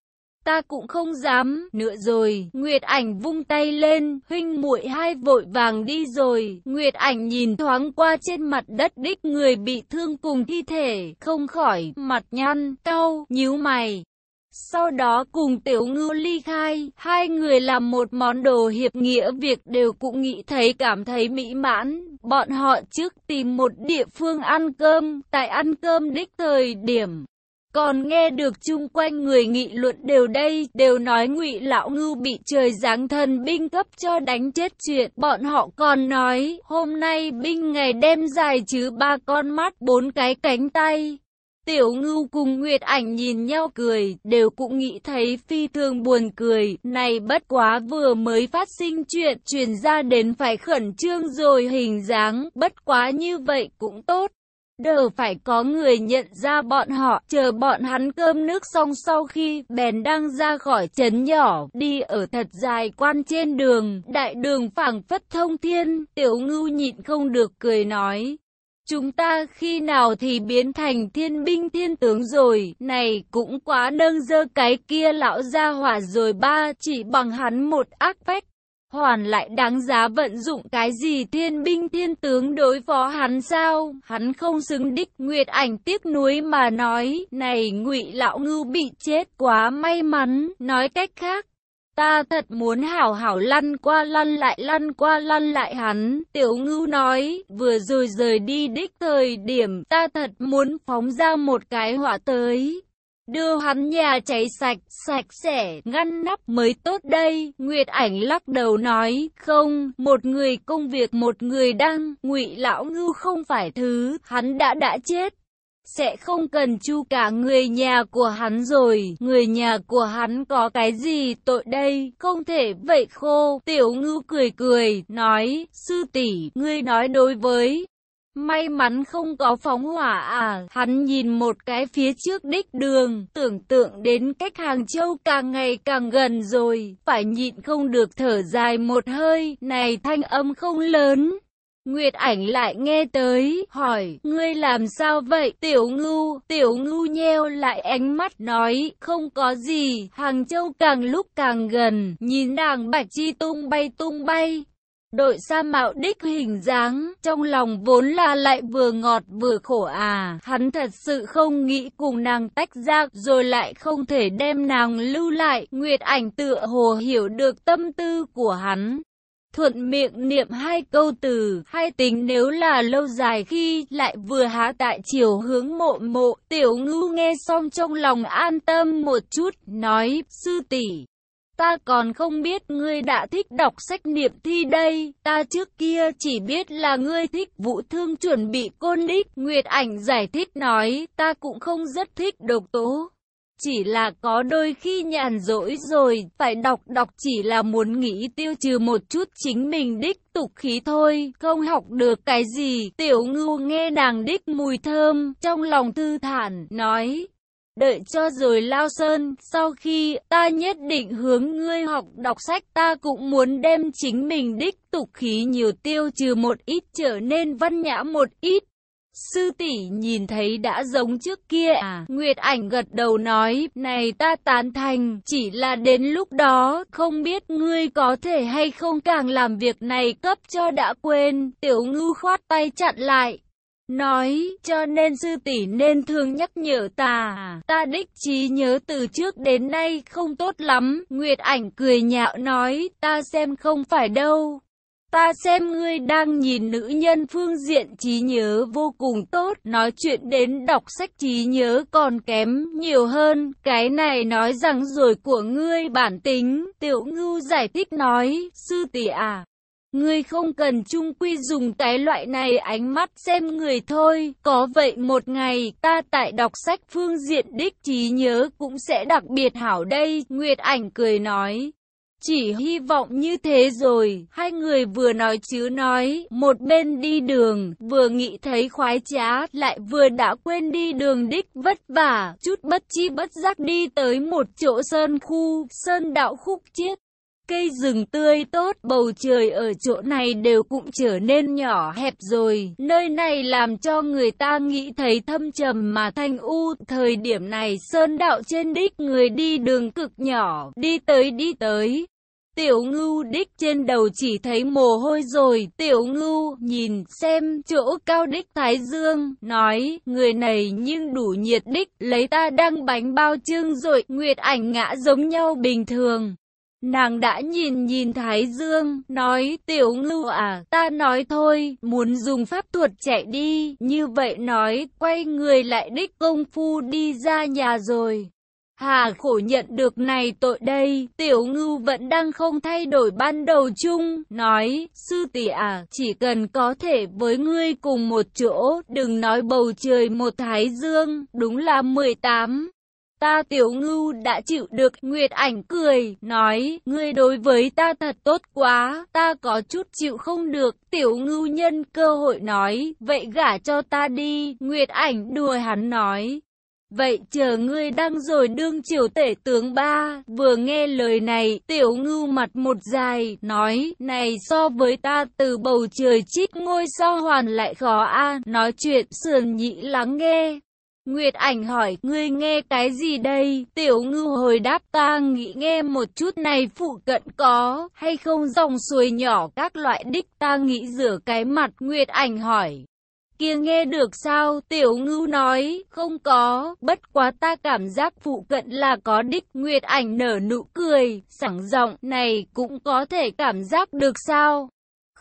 Ta cũng không dám, nữa rồi, Nguyệt ảnh vung tay lên, huynh muội hai vội vàng đi rồi, Nguyệt ảnh nhìn thoáng qua trên mặt đất đích người bị thương cùng thi thể, không khỏi, mặt nhăn, cau, nhíu mày. Sau đó cùng tiểu ngư ly khai, hai người làm một món đồ hiệp nghĩa việc đều cũng nghĩ thấy cảm thấy mỹ mãn. Bọn họ trước tìm một địa phương ăn cơm, tại ăn cơm đích thời điểm. Còn nghe được chung quanh người nghị luận đều đây, đều nói ngụy lão ngưu bị trời giáng thần binh cấp cho đánh chết chuyện. Bọn họ còn nói, hôm nay binh ngày đem dài chứ ba con mắt, bốn cái cánh tay. Tiểu ngưu cùng Nguyệt ảnh nhìn nhau cười, đều cũng nghĩ thấy phi thường buồn cười, này bất quá vừa mới phát sinh chuyện, truyền ra đến phải khẩn trương rồi hình dáng, bất quá như vậy cũng tốt đều phải có người nhận ra bọn họ, chờ bọn hắn cơm nước xong sau khi bèn đang ra khỏi trấn nhỏ, đi ở thật dài quan trên đường, đại đường phảng phất thông thiên, tiểu ngưu nhịn không được cười nói. Chúng ta khi nào thì biến thành thiên binh thiên tướng rồi, này cũng quá nâng dơ cái kia lão gia hỏa rồi ba, chỉ bằng hắn một ác phách. Hoàn lại đáng giá vận dụng cái gì thiên binh thiên tướng đối phó hắn sao? Hắn không xứng đích Nguyệt ảnh tiếc nuối mà nói, này ngụy lão ngưu bị chết quá may mắn, nói cách khác, Ta thật muốn hảo hảo lăn qua lăn lại lăn qua lăn lại hắn. Tiểu ngưu nói, vừa rồi rời đi đích thời điểm, ta thật muốn phóng ra một cái họa tới. Đưa hắn nhà cháy sạch, sạch sẽ, ngăn nắp mới tốt đây. Nguyệt ảnh lắc đầu nói, không, một người công việc một người đăng, ngụy lão ngưu không phải thứ, hắn đã đã chết sẽ không cần chu cả người nhà của hắn rồi. Người nhà của hắn có cái gì tội đây, không thể vậy khô. Tiểu ngưu cười cười, nói, sư tỷ ngươi nói đối với May mắn không có phóng hỏa à, hắn nhìn một cái phía trước đích đường, tưởng tượng đến cách Hàng Châu càng ngày càng gần rồi, phải nhịn không được thở dài một hơi, này thanh âm không lớn, Nguyệt ảnh lại nghe tới, hỏi, ngươi làm sao vậy, tiểu ngưu, tiểu ngưu nheo lại ánh mắt nói, không có gì, hàng châu càng lúc càng gần, nhìn nàng bạch chi tung bay tung bay. Đội sa mạo đích hình dáng, trong lòng vốn là lại vừa ngọt vừa khổ à, hắn thật sự không nghĩ cùng nàng tách ra, rồi lại không thể đem nàng lưu lại, Nguyệt ảnh tựa hồ hiểu được tâm tư của hắn, thuận miệng niệm hai câu từ, hai tính nếu là lâu dài khi lại vừa há tại chiều hướng mộ mộ, tiểu ngưu nghe xong trong lòng an tâm một chút, nói, sư tỷ Ta còn không biết ngươi đã thích đọc sách niệm thi đây, ta trước kia chỉ biết là ngươi thích vũ thương chuẩn bị côn đích. Nguyệt ảnh giải thích nói, ta cũng không rất thích độc tố. Chỉ là có đôi khi nhàn rỗi rồi, phải đọc đọc chỉ là muốn nghĩ tiêu trừ một chút chính mình đích tục khí thôi, không học được cái gì. Tiểu ngưu nghe nàng đích mùi thơm, trong lòng thư thản, nói. Đợi cho rồi lao sơn, sau khi ta nhất định hướng ngươi học đọc sách ta cũng muốn đem chính mình đích tục khí nhiều tiêu trừ một ít trở nên văn nhã một ít. Sư tỷ nhìn thấy đã giống trước kia à? Nguyệt ảnh gật đầu nói, này ta tán thành, chỉ là đến lúc đó, không biết ngươi có thể hay không càng làm việc này cấp cho đã quên. Tiểu ngư khoát tay chặn lại. Nói, cho nên sư tỷ nên thường nhắc nhở ta, ta đích trí nhớ từ trước đến nay không tốt lắm. Nguyệt ảnh cười nhạo nói, ta xem không phải đâu. Ta xem ngươi đang nhìn nữ nhân phương diện trí nhớ vô cùng tốt, nói chuyện đến đọc sách trí nhớ còn kém nhiều hơn, cái này nói rằng rồi của ngươi bản tính, tiểu ngưu giải thích nói, sư tỷ à. Ngươi không cần chung quy dùng cái loại này ánh mắt xem người thôi, có vậy một ngày ta tại đọc sách phương diện đích trí nhớ cũng sẽ đặc biệt hảo đây, Nguyệt ảnh cười nói. Chỉ hy vọng như thế rồi, hai người vừa nói chứ nói, một bên đi đường, vừa nghĩ thấy khoái trá, lại vừa đã quên đi đường đích vất vả, chút bất chi bất giác đi tới một chỗ sơn khu, sơn đạo khúc chiết. Cây rừng tươi tốt, bầu trời ở chỗ này đều cũng trở nên nhỏ hẹp rồi. Nơi này làm cho người ta nghĩ thấy thâm trầm mà thanh u. Thời điểm này sơn đạo trên đích người đi đường cực nhỏ, đi tới đi tới. Tiểu ngưu đích trên đầu chỉ thấy mồ hôi rồi, tiểu ngưu nhìn xem chỗ cao đích thái dương, nói, người này nhưng đủ nhiệt đích, lấy ta đăng bánh bao trưng rồi, nguyệt ảnh ngã giống nhau bình thường. Nàng đã nhìn nhìn Thái Dương, nói tiểu ngưu à, ta nói thôi, muốn dùng pháp thuật chạy đi, như vậy nói, quay người lại đích công phu đi ra nhà rồi. Hà khổ nhận được này tội đây, tiểu ngưu vẫn đang không thay đổi ban đầu chung, nói, sư tỷ à, chỉ cần có thể với ngươi cùng một chỗ, đừng nói bầu trời một thái dương, đúng là 18. Ta tiểu ngưu đã chịu được, Nguyệt ảnh cười, nói, ngươi đối với ta thật tốt quá, ta có chút chịu không được, tiểu ngưu nhân cơ hội nói, vậy gả cho ta đi, Nguyệt ảnh đùa hắn nói. Vậy chờ ngươi đang rồi đương triều tể tướng ba, vừa nghe lời này, tiểu ngưu mặt một dài, nói, này so với ta từ bầu trời chít ngôi sao hoàn lại khó a nói chuyện sườn nhị lắng nghe. Nguyệt ảnh hỏi, ngươi nghe cái gì đây? Tiểu ngư hồi đáp ta nghĩ nghe một chút này phụ cận có, hay không dòng suối nhỏ các loại đích ta nghĩ rửa cái mặt. Nguyệt ảnh hỏi, kia nghe được sao? Tiểu ngư nói, không có, bất quá ta cảm giác phụ cận là có đích. Nguyệt ảnh nở nụ cười, sẵn giọng, này cũng có thể cảm giác được sao?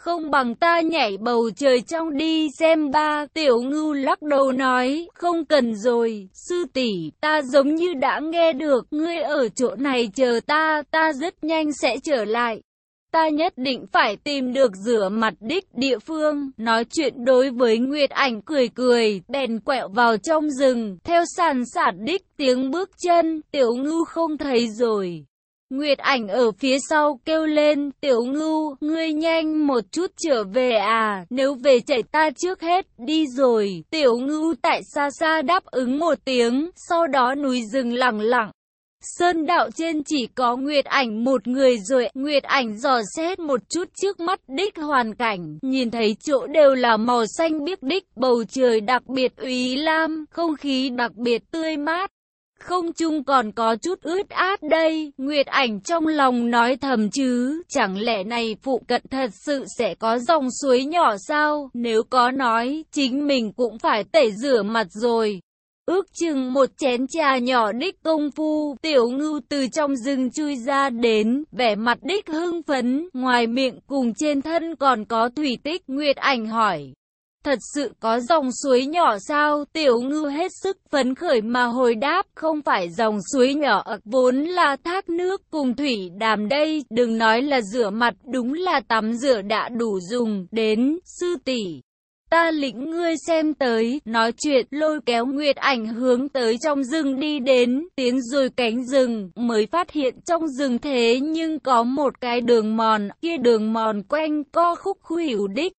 Không bằng ta nhảy bầu trời trong đi xem ba. Tiểu ngưu lắc đầu nói, không cần rồi, sư tỷ ta giống như đã nghe được, ngươi ở chỗ này chờ ta, ta rất nhanh sẽ trở lại. Ta nhất định phải tìm được rửa mặt đích địa phương, nói chuyện đối với Nguyệt ảnh cười cười, bèn quẹo vào trong rừng, theo sàn sạt đích tiếng bước chân, tiểu ngưu không thấy rồi. Nguyệt ảnh ở phía sau kêu lên, tiểu ngưu, ngươi nhanh một chút trở về à, nếu về chạy ta trước hết, đi rồi. Tiểu ngưu tại xa xa đáp ứng một tiếng, sau đó núi rừng lặng lặng. Sơn đạo trên chỉ có Nguyệt ảnh một người rồi, Nguyệt ảnh dò xét một chút trước mắt đích hoàn cảnh, nhìn thấy chỗ đều là màu xanh biếc đích, bầu trời đặc biệt úy lam, không khí đặc biệt tươi mát. Không chung còn có chút ướt át đây, Nguyệt ảnh trong lòng nói thầm chứ, chẳng lẽ này phụ cận thật sự sẽ có dòng suối nhỏ sao, nếu có nói, chính mình cũng phải tẩy rửa mặt rồi. Ước chừng một chén trà nhỏ đích công phu, tiểu ngưu từ trong rừng chui ra đến, vẻ mặt đích hưng phấn, ngoài miệng cùng trên thân còn có thủy tích, Nguyệt ảnh hỏi. Thật sự có dòng suối nhỏ sao? Tiểu ngư hết sức phấn khởi mà hồi đáp, không phải dòng suối nhỏ, vốn là thác nước cùng thủy đàm đây, đừng nói là rửa mặt, đúng là tắm rửa đã đủ dùng, đến, sư tỷ. Ta lĩnh ngươi xem tới, nói chuyện, lôi kéo Nguyệt ảnh hướng tới trong rừng đi đến, tiến rồi cánh rừng, mới phát hiện trong rừng thế nhưng có một cái đường mòn, kia đường mòn quanh co khúc khuỷu đích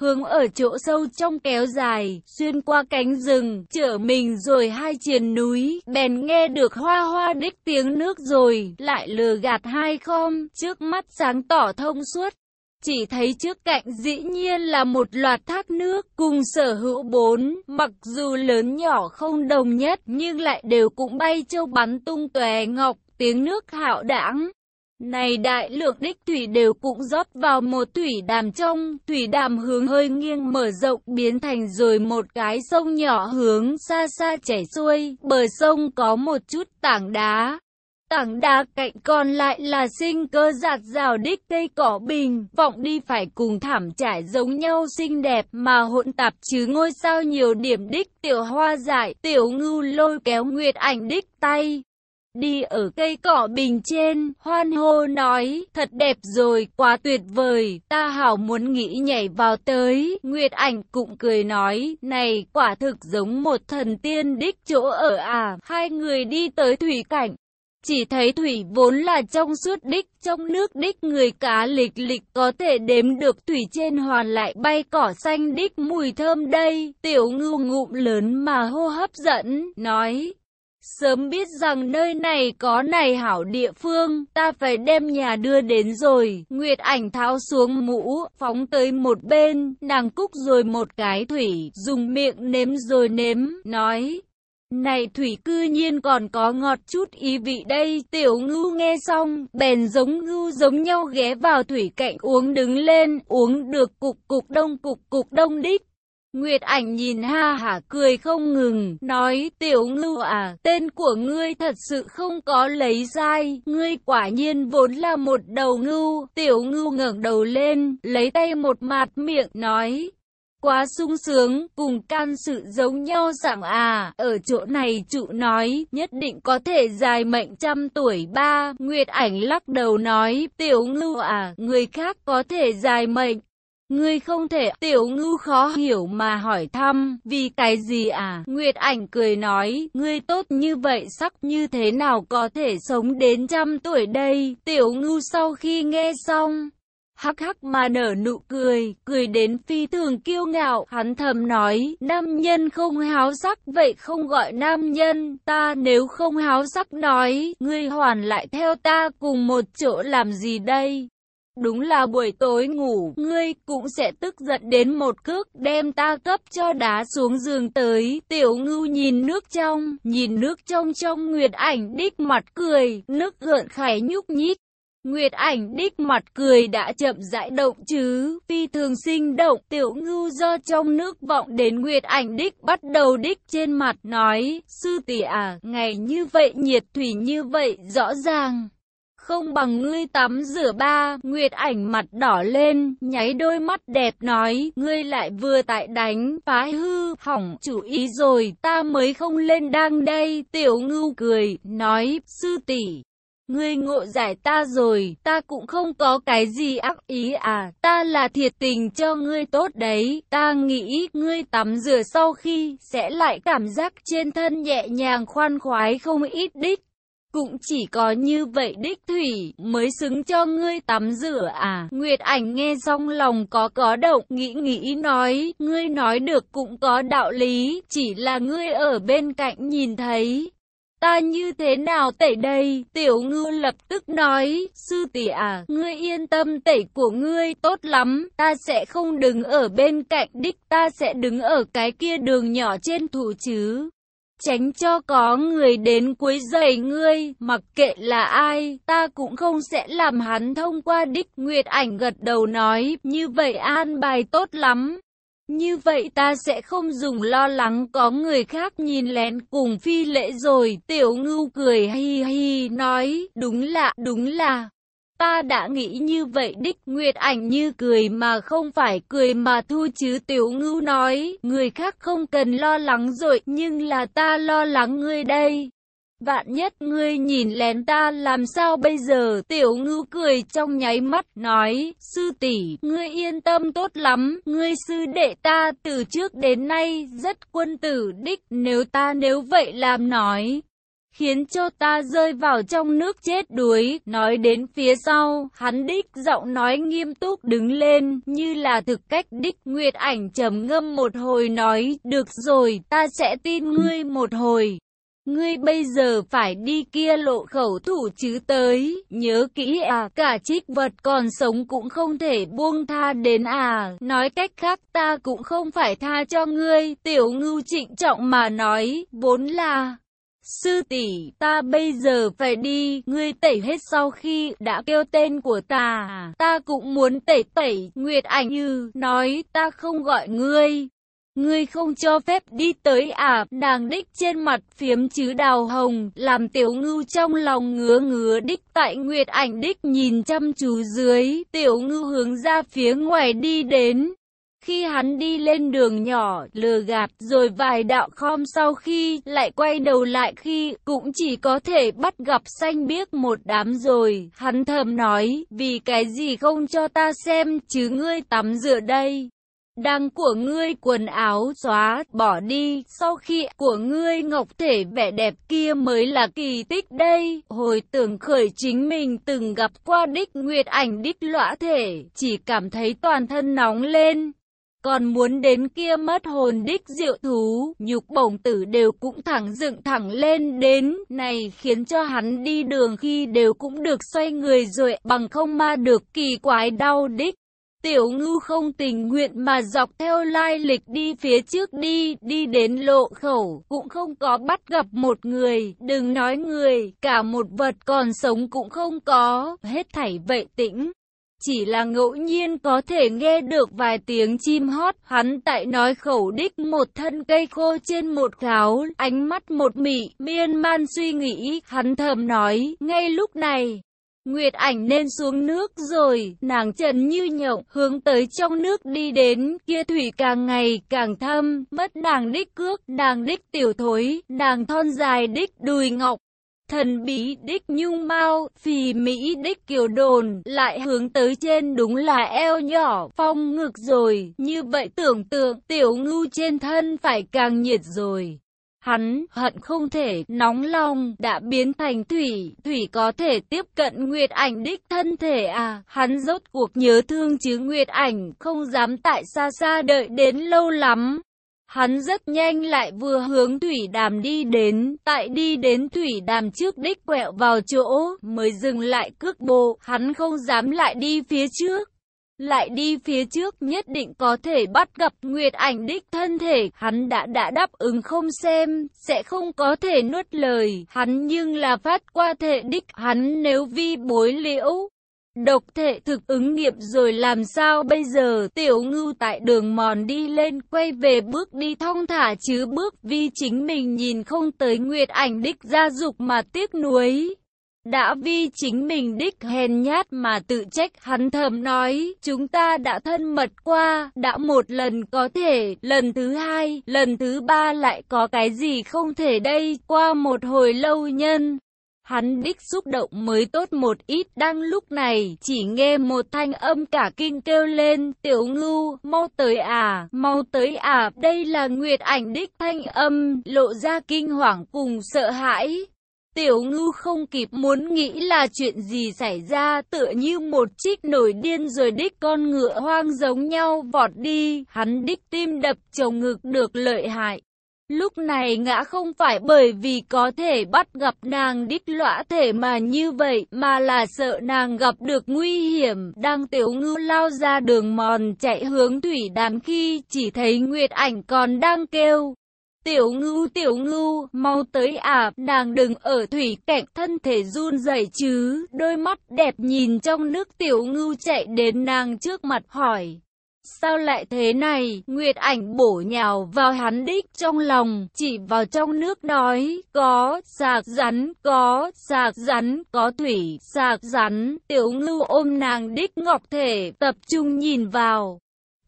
hướng ở chỗ sâu trong kéo dài, xuyên qua cánh rừng, trở mình rồi hai triền núi, bèn nghe được hoa hoa đích tiếng nước rồi, lại lừa gạt hai khom trước mắt sáng tỏ thông suốt. Chỉ thấy trước cạnh dĩ nhiên là một loạt thác nước cùng sở hữu bốn, mặc dù lớn nhỏ không đồng nhất nhưng lại đều cũng bay châu bắn tung tòe ngọc, tiếng nước hạo đãng. Này đại lượng đích thủy đều cũng rót vào một thủy đàm trong, thủy đàm hướng hơi nghiêng mở rộng biến thành rồi một cái sông nhỏ hướng xa xa chảy xuôi, bờ sông có một chút tảng đá. Tảng đá cạnh còn lại là sinh cơ giạt rào đích cây cỏ bình, vọng đi phải cùng thảm trải giống nhau xinh đẹp mà hỗn tạp chứ ngôi sao nhiều điểm đích tiểu hoa dại, tiểu ngưu lôi kéo nguyệt ảnh đích tay. Đi ở cây cỏ bình trên, hoan hô nói, thật đẹp rồi, quá tuyệt vời, ta hảo muốn nghĩ nhảy vào tới. Nguyệt ảnh cũng cười nói, này, quả thực giống một thần tiên đích chỗ ở à. Hai người đi tới thủy cảnh, chỉ thấy thủy vốn là trong suốt đích, trong nước đích người cá lịch lịch có thể đếm được thủy trên hoàn lại bay cỏ xanh đích mùi thơm đây. Tiểu ngưu ngụm lớn mà hô hấp dẫn, nói. Sớm biết rằng nơi này có này hảo địa phương, ta phải đem nhà đưa đến rồi. Nguyệt ảnh tháo xuống mũ, phóng tới một bên, nàng cúc rồi một cái thủy, dùng miệng nếm rồi nếm, nói. Này thủy cư nhiên còn có ngọt chút ý vị đây, tiểu ngưu nghe xong, bèn giống ngưu giống nhau ghé vào thủy cạnh uống đứng lên, uống được cục cục đông cục cục đông đích. Nguyệt ảnh nhìn ha hả cười không ngừng, nói tiểu ngưu à, tên của ngươi thật sự không có lấy dai, ngươi quả nhiên vốn là một đầu ngưu, tiểu ngưu ngẩng đầu lên, lấy tay một mạt miệng, nói, quá sung sướng, cùng can sự giống nhau dạng à, ở chỗ này trụ nói, nhất định có thể dài mệnh trăm tuổi ba, Nguyệt ảnh lắc đầu nói, tiểu ngưu à, người khác có thể dài mệnh. Ngươi không thể, tiểu ngưu khó hiểu mà hỏi thăm, vì cái gì à? Nguyệt ảnh cười nói, ngươi tốt như vậy sắc như thế nào có thể sống đến trăm tuổi đây? Tiểu ngưu sau khi nghe xong, hắc hắc mà nở nụ cười, cười đến phi thường kiêu ngạo, hắn thầm nói, nam nhân không háo sắc, vậy không gọi nam nhân, ta nếu không háo sắc nói, ngươi hoàn lại theo ta cùng một chỗ làm gì đây? Đúng là buổi tối ngủ, ngươi cũng sẽ tức giận đến một cước, đem ta cấp cho đá xuống giường tới. Tiểu ngưu nhìn nước trong, nhìn nước trong trong nguyệt ảnh đích mặt cười, nước gợn khải nhúc nhích. Nguyệt ảnh đích mặt cười đã chậm rãi động chứ, phi thường sinh động, tiểu ngưu do trong nước vọng đến Nguyệt ảnh đích bắt đầu đích trên mặt nói, sư tỷ à, ngày như vậy nhiệt thủy như vậy rõ ràng. Không bằng ngươi tắm rửa ba, Nguyệt ảnh mặt đỏ lên, nháy đôi mắt đẹp nói, ngươi lại vừa tại đánh, phá hư, hỏng, chủ ý rồi, ta mới không lên đang đây, tiểu ngưu cười, nói, sư tỷ Ngươi ngộ giải ta rồi, ta cũng không có cái gì ác ý à, ta là thiệt tình cho ngươi tốt đấy, ta nghĩ ngươi tắm rửa sau khi sẽ lại cảm giác trên thân nhẹ nhàng khoan khoái không ít đích. Cũng chỉ có như vậy đích thủy mới xứng cho ngươi tắm rửa à. Nguyệt ảnh nghe xong lòng có có động, nghĩ nghĩ nói, ngươi nói được cũng có đạo lý, chỉ là ngươi ở bên cạnh nhìn thấy. Ta như thế nào tẩy đây? Tiểu ngư lập tức nói, sư tỷ à, ngươi yên tâm tẩy của ngươi tốt lắm, ta sẽ không đứng ở bên cạnh đích, ta sẽ đứng ở cái kia đường nhỏ trên thủ chứ tránh cho có người đến quấy rầy ngươi, mặc kệ là ai, ta cũng không sẽ làm hắn thông qua đích. Nguyệt ảnh gật đầu nói, như vậy an bài tốt lắm. Như vậy ta sẽ không dùng lo lắng có người khác nhìn lén cùng phi lễ rồi. Tiểu ngưu cười hi hi nói, đúng là, đúng là. Ta đã nghĩ như vậy đích Nguyệt ảnh như cười mà không phải cười mà thu chứ tiểu ngưu nói, người khác không cần lo lắng rồi, nhưng là ta lo lắng ngươi đây. Vạn nhất ngươi nhìn lén ta làm sao bây giờ, tiểu ngưu cười trong nháy mắt, nói, sư tỷ ngươi yên tâm tốt lắm, ngươi sư đệ ta từ trước đến nay rất quân tử đích, nếu ta nếu vậy làm nói, khiến cho ta rơi vào trong nước chết đuối. Nói đến phía sau, hắn đích giọng nói nghiêm túc đứng lên, như là thực cách đích Nguyệt ảnh trầm ngâm một hồi nói, được rồi, ta sẽ tin ngươi một hồi. Ngươi bây giờ phải đi kia lộ khẩu thủ chứ tới, nhớ kỹ à, cả trích vật còn sống cũng không thể buông tha đến à, nói cách khác ta cũng không phải tha cho ngươi, tiểu ngưu trịnh trọng mà nói, vốn là... Sư tỷ, ta bây giờ phải đi, ngươi tẩy hết sau khi đã kêu tên của ta, ta cũng muốn tẩy tẩy, Nguyệt ảnh như, nói ta không gọi ngươi. Ngươi không cho phép đi tới à, nàng đích trên mặt phiếm chứ đào hồng, làm tiểu ngưu trong lòng ngứa ngứa đích tại nguyệt ảnh đích nhìn chăm chú dưới, tiểu ngưu hướng ra phía ngoài đi đến. Khi hắn đi lên đường nhỏ, lừa gạt rồi vài đạo khom sau khi lại quay đầu lại khi cũng chỉ có thể bắt gặp xanh biếc một đám rồi. Hắn thầm nói, vì cái gì không cho ta xem chứ ngươi tắm rửa đây. Đăng của ngươi quần áo xóa, bỏ đi, sau khi của ngươi ngọc thể vẻ đẹp kia mới là kỳ tích đây. Hồi tưởng khởi chính mình từng gặp qua đích nguyệt ảnh đích lõa thể, chỉ cảm thấy toàn thân nóng lên. Còn muốn đến kia mất hồn đích diệu thú, nhục bổng tử đều cũng thẳng dựng thẳng lên đến, này khiến cho hắn đi đường khi đều cũng được xoay người rồi, bằng không ma được kỳ quái đau đích. Tiểu ngư không tình nguyện mà dọc theo lai lịch đi phía trước đi, đi đến lộ khẩu, cũng không có bắt gặp một người, đừng nói người, cả một vật còn sống cũng không có, hết thảy vậy tĩnh. Chỉ là ngẫu nhiên có thể nghe được vài tiếng chim hót, hắn tại nói khẩu đích một thân cây khô trên một kháo, ánh mắt một mị, miên man suy nghĩ, hắn thầm nói, ngay lúc này. Nguyệt ảnh nên xuống nước rồi, nàng trần như nhộng, hướng tới trong nước đi đến, kia thủy càng ngày càng thâm, mất nàng đích cước, nàng đích tiểu thối, nàng thon dài đích đùi ngọc. Thần bí đích nhung mau, phì mỹ đích kiều đồn, lại hướng tới trên đúng là eo nhỏ, phong ngực rồi, như vậy tưởng tượng tiểu ngưu trên thân phải càng nhiệt rồi. Hắn hận không thể, nóng lòng, đã biến thành thủy, thủy có thể tiếp cận Nguyệt ảnh đích thân thể à, hắn rốt cuộc nhớ thương chứ Nguyệt ảnh, không dám tại xa xa đợi đến lâu lắm. Hắn rất nhanh lại vừa hướng thủy đàm đi đến, tại đi đến thủy đàm trước đích quẹo vào chỗ, mới dừng lại cước bộ, hắn không dám lại đi phía trước lại đi phía trước nhất định có thể bắt gặp Nguyệt ảnh đích thân thể, hắn đã đã đáp ứng không xem, sẽ không có thể nuốt lời, hắn nhưng là phát qua thể đích, hắn nếu vi bối liễu. Độc thể thực ứng nghiệm rồi làm sao bây giờ tiểu ngưu tại đường mòn đi lên quay về bước đi thong thả chứ bước vi chính mình nhìn không tới nguyệt ảnh đích gia dục mà tiếc nuối. Đã vì chính mình đích hèn nhát mà tự trách hắn thầm nói, chúng ta đã thân mật qua, đã một lần có thể, lần thứ hai, lần thứ ba lại có cái gì không thể đây, qua một hồi lâu nhân. Hắn đích xúc động mới tốt một ít. Đang lúc này, chỉ nghe một thanh âm cả kinh kêu lên, tiểu ngưu, mau tới à, mau tới à, đây là nguyệt ảnh đích thanh âm, lộ ra kinh hoàng cùng sợ hãi. Tiểu ngư không kịp muốn nghĩ là chuyện gì xảy ra tựa như một chiếc nổi điên rồi đích con ngựa hoang giống nhau vọt đi, hắn đích tim đập chồng ngực được lợi hại. Lúc này ngã không phải bởi vì có thể bắt gặp nàng đích lõa thể mà như vậy, mà là sợ nàng gặp được nguy hiểm. Đang tiểu ngư lao ra đường mòn chạy hướng thủy đàm khi chỉ thấy Nguyệt ảnh còn đang kêu. Tiểu ngưu tiểu ngưu, mau tới à, nàng đừng ở thủy cạnh thân thể run rẩy chứ, đôi mắt đẹp nhìn trong nước tiểu ngưu chạy đến nàng trước mặt hỏi. Sao lại thế này, Nguyệt ảnh bổ nhào vào hắn đích trong lòng, chỉ vào trong nước nói, có, sạc rắn, có, sạc rắn, có thủy, sạc rắn, tiểu ngưu ôm nàng đích ngọc thể, tập trung nhìn vào.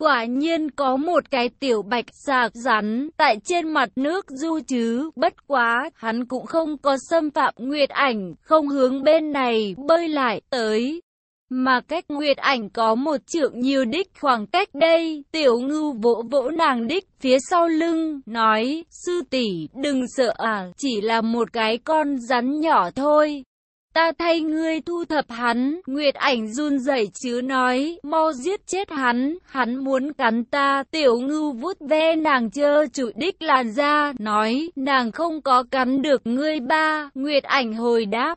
Quả nhiên có một cái tiểu bạch sạc rắn tại trên mặt nước du chứ, bất quá, hắn cũng không có xâm phạm nguyệt ảnh, không hướng bên này, bơi lại, tới. Mà cách nguyệt ảnh có một trượng nhiều đích khoảng cách đây, tiểu ngưu vỗ vỗ nàng đích phía sau lưng, nói, sư tỷ đừng sợ à, chỉ là một cái con rắn nhỏ thôi. Ta thay ngươi thu thập hắn, Nguyệt ảnh run rẩy chứ nói, mau giết chết hắn, hắn muốn cắn ta, tiểu ngưu vút ve nàng chơ chủ đích làn da, nói, nàng không có cắn được ngươi ba, Nguyệt ảnh hồi đáp.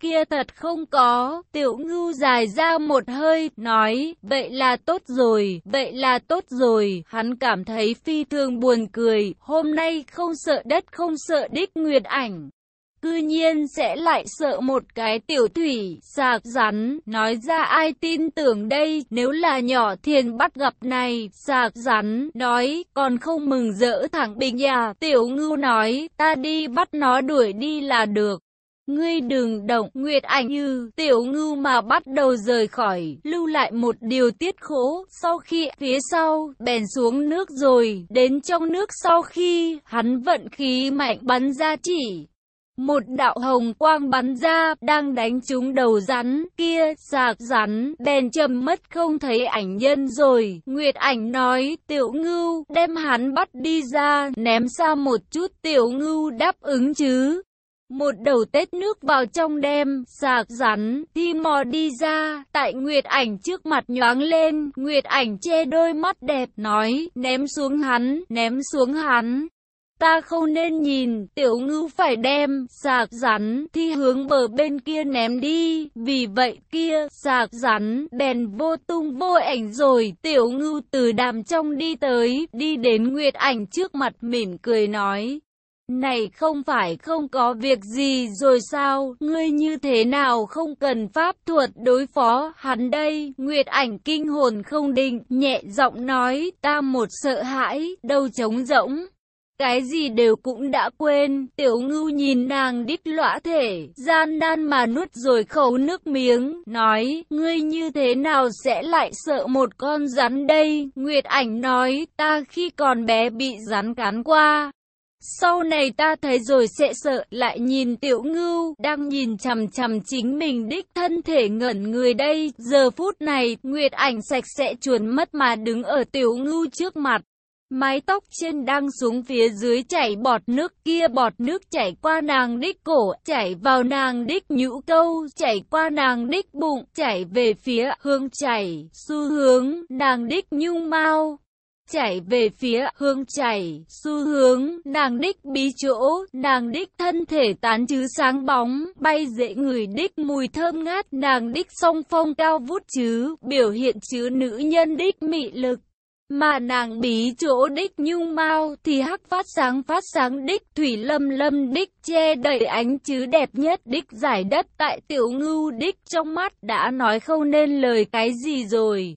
Kia thật không có, tiểu ngưu dài ra một hơi, nói, vậy là tốt rồi, vậy là tốt rồi, hắn cảm thấy phi thường buồn cười, hôm nay không sợ đất không sợ đích Nguyệt ảnh. cư nhiên sẽ lại sợ một cái tiểu thủy, sạc rắn, nói ra ai tin tưởng đây, nếu là nhỏ thiền bắt gặp này, sạc rắn, nói, còn không mừng rỡ thẳng bình à, tiểu ngưu nói, ta đi bắt nó đuổi đi là được. Ngươi đừng động, Nguyệt ảnh như, tiểu ngưu mà bắt đầu rời khỏi, lưu lại một điều tiết khổ, sau khi phía sau, bèn xuống nước rồi, đến trong nước sau khi, hắn vận khí mạnh bắn ra chỉ. Một đạo hồng quang bắn ra, đang đánh trúng đầu rắn, kia, sạc rắn, bèn chầm mất không thấy ảnh nhân rồi. Nguyệt ảnh nói, tiểu ngưu, đem hắn bắt đi ra, ném xa một chút, tiểu ngưu đáp ứng chứ. Một đầu tết nước vào trong đem, sạc rắn, thi mò đi ra, tại Nguyệt ảnh trước mặt nhoáng lên, Nguyệt ảnh che đôi mắt đẹp, nói, ném xuống hắn, ném xuống hắn. Ta không nên nhìn, tiểu ngư phải đem, sạc rắn, thi hướng bờ bên kia ném đi, vì vậy kia, sạc rắn, bèn vô tung vô ảnh rồi, tiểu ngư từ đàm trong đi tới, đi đến Nguyệt ảnh trước mặt mỉm cười nói. Này không phải không có việc gì rồi sao, ngươi như thế nào không cần pháp thuật đối phó? Hắn đây, Nguyệt ảnh kinh hồn không định, nhẹ giọng nói, ta một sợ hãi, đâu trống rỗng. Cái gì đều cũng đã quên, tiểu ngưu nhìn nàng đít lõa thể, gian nan mà nuốt rồi khẩu nước miếng, nói, ngươi như thế nào sẽ lại sợ một con rắn đây, Nguyệt ảnh nói, ta khi còn bé bị rắn cắn qua, sau này ta thấy rồi sẽ sợ, lại nhìn tiểu ngưu, đang nhìn chằm chằm chính mình đích thân thể ngẩn người đây. Giờ phút này, Nguyệt ảnh sạch sẽ chuồn mất mà đứng ở tiểu ngưu trước mặt. Mái tóc trên đang xuống phía dưới chảy bọt nước kia bọt nước chảy qua nàng đích cổ, chảy vào nàng đích nhũ câu, chảy qua nàng đích bụng, chảy về phía hương chảy, xu hướng, nàng đích nhung mau chảy về phía hương chảy, xu hướng, nàng đích bí chỗ, nàng đích thân thể tán chứ sáng bóng, bay dễ người đích mùi thơm ngát, nàng đích song phong cao vút chứ, biểu hiện chứ nữ nhân đích mị lực. Mà nàng bí chỗ đích nhung mau thì hắc phát sáng phát sáng đích thủy lâm lâm đích che đầy ánh chứ đẹp nhất đích giải đất tại tiểu ngưu đích trong mắt đã nói không nên lời cái gì rồi.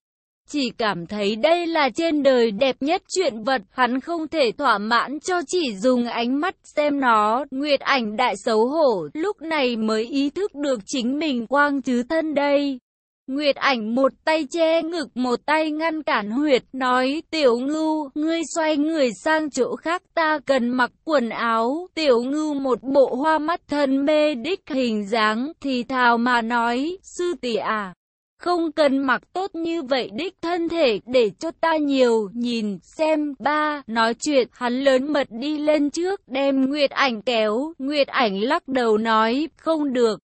Chỉ cảm thấy đây là trên đời đẹp nhất chuyện vật, hắn không thể thỏa mãn cho chỉ dùng ánh mắt xem nó. Nguyệt ảnh đại xấu hổ, lúc này mới ý thức được chính mình quang chứ thân đây. Nguyệt ảnh một tay che ngực một tay ngăn cản huyệt, nói, tiểu ngưu, ngươi xoay người sang chỗ khác ta cần mặc quần áo, tiểu ngưu một bộ hoa mắt thân mê đích hình dáng, thì thào mà nói, sư tỷ à. Không cần mặc tốt như vậy đích thân thể để cho ta nhiều nhìn xem. Ba nói chuyện. Hắn lớn mật đi lên trước đem Nguyệt ảnh kéo. Nguyệt ảnh lắc đầu nói không được.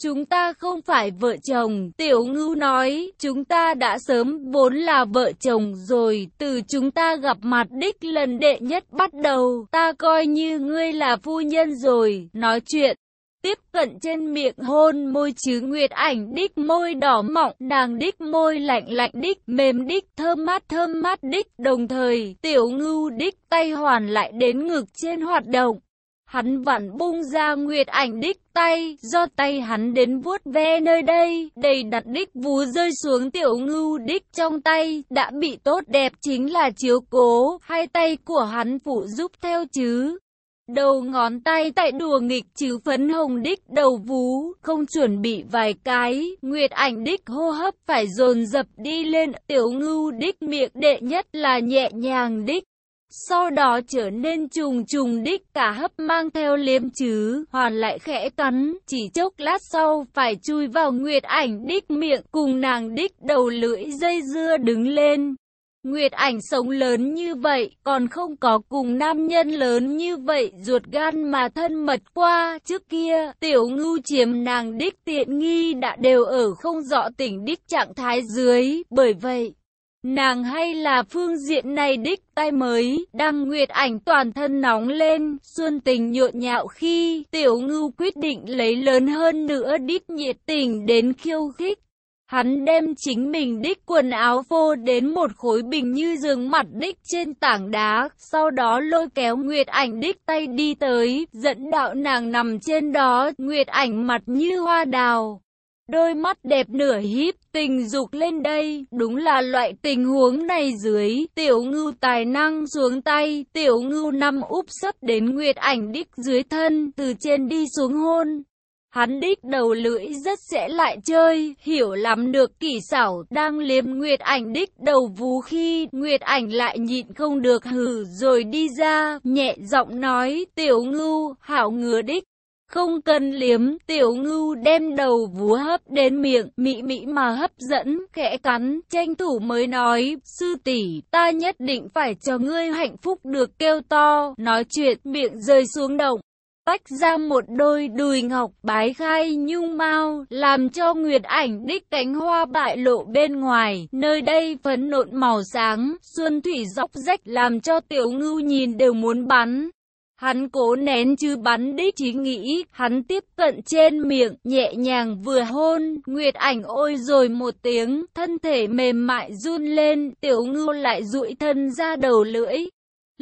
Chúng ta không phải vợ chồng, tiểu ngưu nói, chúng ta đã sớm vốn là vợ chồng rồi, từ chúng ta gặp mặt đích lần đệ nhất bắt đầu, ta coi như ngươi là phu nhân rồi, nói chuyện tiếp cận trên miệng hôn môi chứ nguyệt ảnh đích môi đỏ mọng, nàng đích môi lạnh lạnh đích, mềm đích, thơm mát thơm mát đích, đồng thời tiểu ngưu đích tay hoàn lại đến ngực trên hoạt động. Hắn vặn bung ra nguyệt ảnh đích tay, do tay hắn đến vuốt ve nơi đây, đầy đặt đích vú rơi xuống tiểu ngưu đích trong tay, đã bị tốt đẹp chính là chiếu cố, hai tay của hắn phụ giúp theo chứ. Đầu ngón tay tại đùa nghịch chứ phấn hồng đích đầu vú, không chuẩn bị vài cái, nguyệt ảnh đích hô hấp phải dồn dập đi lên, tiểu ngưu đích miệng đệ nhất là nhẹ nhàng đích. Sau đó trở nên trùng trùng đích cả hấp mang theo liếm chứ, hoàn lại khẽ cắn, chỉ chốc lát sau phải chui vào nguyệt ảnh đích miệng cùng nàng đích đầu lưỡi dây dưa đứng lên. Nguyệt ảnh sống lớn như vậy, còn không có cùng nam nhân lớn như vậy ruột gan mà thân mật qua. Trước kia, tiểu ngưu chiếm nàng đích tiện nghi đã đều ở không rõ tỉnh đích trạng thái dưới. Bởi vậy, nàng hay là phương diện này đích tay mới, đang nguyệt ảnh toàn thân nóng lên, xuân tình nhộn nhạo khi tiểu ngưu quyết định lấy lớn hơn nữa đích nhiệt tình đến khiêu khích. Hắn đem chính mình đích quần áo vô đến một khối bình như giường mặt đích trên tảng đá, sau đó lôi kéo Nguyệt ảnh đích tay đi tới, dẫn đạo nàng nằm trên đó, Nguyệt ảnh mặt như hoa đào. Đôi mắt đẹp nửa híp, tình dục lên đây, đúng là loại tình huống này dưới, tiểu ngưu tài năng xuống tay, tiểu ngưu năm úp sấp đến Nguyệt ảnh đích dưới thân, từ trên đi xuống hôn. Hắn đích đầu lưỡi rất sẽ lại chơi, hiểu lắm được kỹ xảo, đang liếm Nguyệt ảnh đích đầu vú khi Nguyệt ảnh lại nhịn không được hừ rồi đi ra, nhẹ giọng nói, tiểu ngưu, hảo ngứa đích. Không cần liếm, tiểu ngưu đem đầu vú hấp đến miệng, mị mị mà hấp dẫn, khẽ cắn, tranh thủ mới nói, sư tỷ ta nhất định phải cho ngươi hạnh phúc được kêu to, nói chuyện, miệng rơi xuống động tách ra một đôi đùi ngọc bái khai nhung mau, làm cho nguyệt ảnh đích cánh hoa bại lộ bên ngoài, nơi đây phấn nộn màu sáng, xuân thủy dốc rách làm cho tiểu ngưu nhìn đều muốn bắn. Hắn cố nén chứ bắn đích chỉ nghĩ, hắn tiếp cận trên miệng, nhẹ nhàng vừa hôn, Nguyệt ảnh ôi rồi một tiếng, thân thể mềm mại run lên, tiểu ngưu lại duỗi thân ra đầu lưỡi,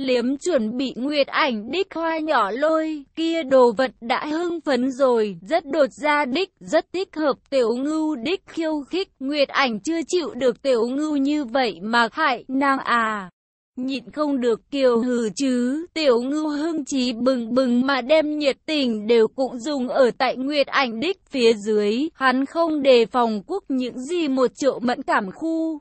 Liếm chuẩn bị nguyệt ảnh đích hoa nhỏ lôi, kia đồ vật đã hưng phấn rồi, rất đột ra đích, rất thích hợp tiểu ngưu đích khiêu khích, nguyệt ảnh chưa chịu được tiểu ngưu như vậy mà hại nàng à. Nhịn không được kiều hừ chứ, tiểu ngưu hưng trí bừng bừng mà đem nhiệt tình đều cũng dùng ở tại nguyệt ảnh đích phía dưới, hắn không đề phòng quốc những gì một triệu mẫn cảm khu.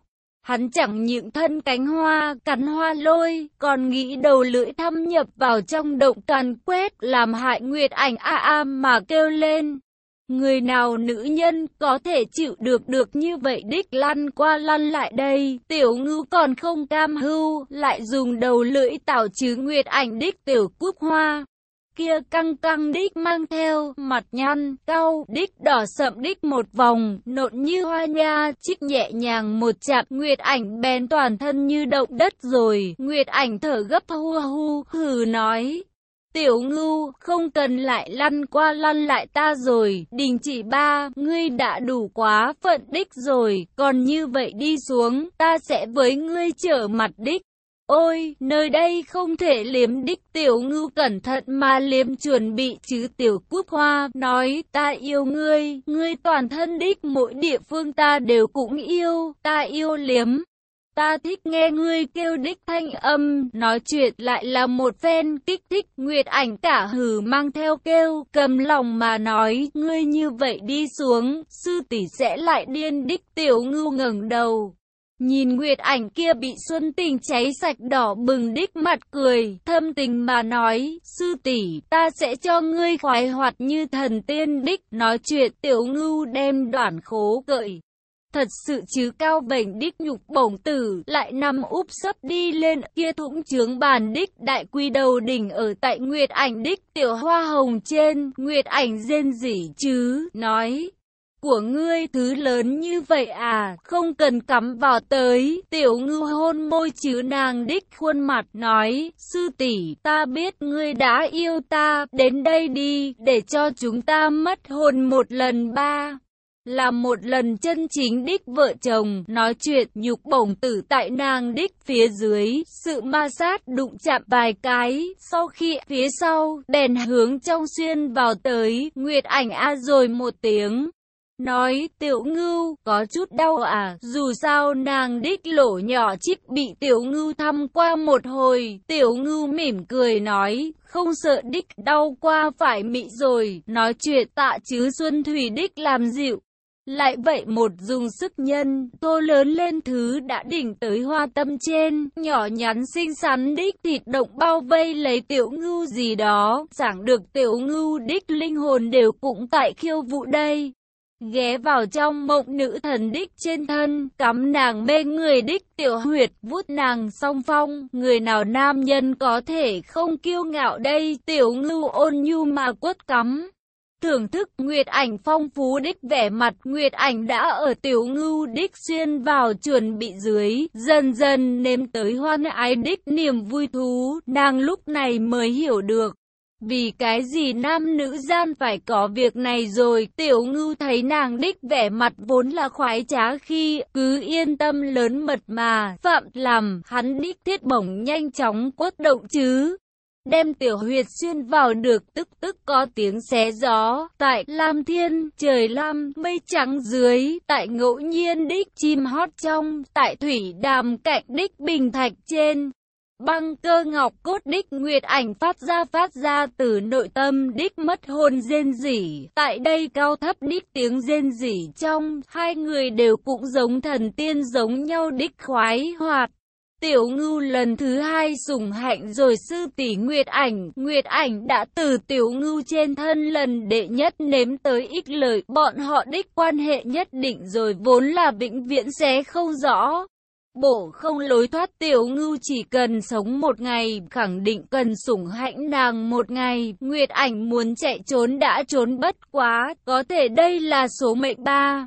Hắn chẳng những thân cánh hoa, cắn hoa lôi, còn nghĩ đầu lưỡi thâm nhập vào trong động càn quét, làm hại nguyệt ảnh a a mà kêu lên. Người nào nữ nhân có thể chịu được được như vậy đích lăn qua lăn lại đây, tiểu ngư còn không cam hưu, lại dùng đầu lưỡi tạo chứ nguyệt ảnh đích tiểu cúc hoa kia căng căng đích mang theo, mặt nhăn, cau, đích đỏ sậm đích một vòng, nộn như hoa nha, chích nhẹ nhàng một chạm, Nguyệt ảnh bèn toàn thân như động đất rồi, Nguyệt ảnh thở gấp hu hu, hừ nói. Tiểu ngưu, không cần lại lăn qua lăn lại ta rồi, đình chỉ ba, ngươi đã đủ quá phận đích rồi, còn như vậy đi xuống, ta sẽ với ngươi trở mặt đích. Ôi, nơi đây không thể liếm đích tiểu ngưu cẩn thận mà liếm chuẩn bị chứ tiểu quốc hoa, nói ta yêu ngươi, ngươi toàn thân đích mỗi địa phương ta đều cũng yêu, ta yêu liếm. Ta thích nghe ngươi kêu đích thanh âm, nói chuyện lại là một phen kích thích, Nguyệt ảnh cả hử mang theo kêu, cầm lòng mà nói, ngươi như vậy đi xuống, sư tỷ sẽ lại điên đích tiểu ngưu ngẩng đầu, Nhìn Nguyệt ảnh kia bị Xuân Tình cháy sạch đỏ bừng đích mặt cười, thâm tình mà nói, sư tỷ, ta sẽ cho ngươi khoái hoạt như thần tiên đích, nói chuyện tiểu ngưu đem đoạn khố gợi. Thật sự chứ cao bệnh đích nhục bổng tử, lại nằm úp sấp đi lên kia thũng trướng bàn đích đại quy đầu đỉnh ở tại Nguyệt ảnh đích tiểu hoa hồng trên, Nguyệt ảnh rên rỉ chứ, nói của ngươi thứ lớn như vậy à, không cần cắm vào tới, tiểu ngư hôn môi chứ nàng đích khuôn mặt nói, sư tỷ ta biết ngươi đã yêu ta, đến đây đi, để cho chúng ta mất hồn một lần ba. Là một lần chân chính đích vợ chồng, nói chuyện nhục bổng tử tại nàng đích phía dưới, sự ma sát đụng chạm vài cái, sau khi phía sau, bèn hướng trong xuyên vào tới, Nguyệt ảnh a rồi một tiếng, Nói tiểu ngưu có chút đau à, dù sao nàng đích lỗ nhỏ chích bị tiểu ngưu thăm qua một hồi, tiểu ngưu mỉm cười nói, không sợ đích đau qua phải mị rồi, nói chuyện tạ chứ Xuân Thủy đích làm dịu. Lại vậy một dùng sức nhân, tô lớn lên thứ đã đỉnh tới hoa tâm trên, nhỏ nhắn xinh xắn đích thịt động bao vây lấy tiểu ngưu gì đó, chẳng được tiểu ngưu đích linh hồn đều cũng tại khiêu vụ đây ghé vào trong mộng nữ thần đích trên thân, cắm nàng mê người đích tiểu huyệt, vút nàng song phong, người nào nam nhân có thể không kiêu ngạo đây, tiểu ngưu ôn nhu mà quất cắm. Thưởng thức Nguyệt ảnh phong phú đích vẻ mặt. Nguyệt ảnh đã ở tiểu ngưu đích xuyên vào chuẩn bị dưới, dần dần nếm tới hoan ái đích niềm vui thú, nàng lúc này mới hiểu được. Vì cái gì nam nữ gian phải có việc này rồi, tiểu ngưu thấy nàng đích vẻ mặt vốn là khoái trá khi, cứ yên tâm lớn mật mà, phạm làm, hắn đích thiết bổng nhanh chóng quất động chứ. Đem tiểu huyệt xuyên vào được tức tức có tiếng xé gió, tại Lam Thiên, trời lam, mây trắng dưới, tại ngẫu nhiên đích chim hót trong, tại thủy đàm cạnh đích bình thạch trên. Băng cơ ngọc cốt đích nguyệt ảnh phát ra phát ra từ nội tâm đích mất hồn rên rỉ. Tại đây cao thấp đích tiếng rên rỉ trong, hai người đều cũng giống thần tiên giống nhau đích khoái hoạt. Tiểu ngưu lần thứ hai sủng hạnh rồi sư tỷ Nguyệt ảnh, Nguyệt ảnh đã từ tiểu ngưu trên thân lần đệ nhất nếm tới ít lời, bọn họ đích quan hệ nhất định rồi vốn là vĩnh viễn sẽ không rõ. Bộ không lối thoát tiểu ngưu chỉ cần sống một ngày, khẳng định cần sủng hạnh nàng một ngày, Nguyệt ảnh muốn chạy trốn đã trốn bất quá, có thể đây là số mệnh ba.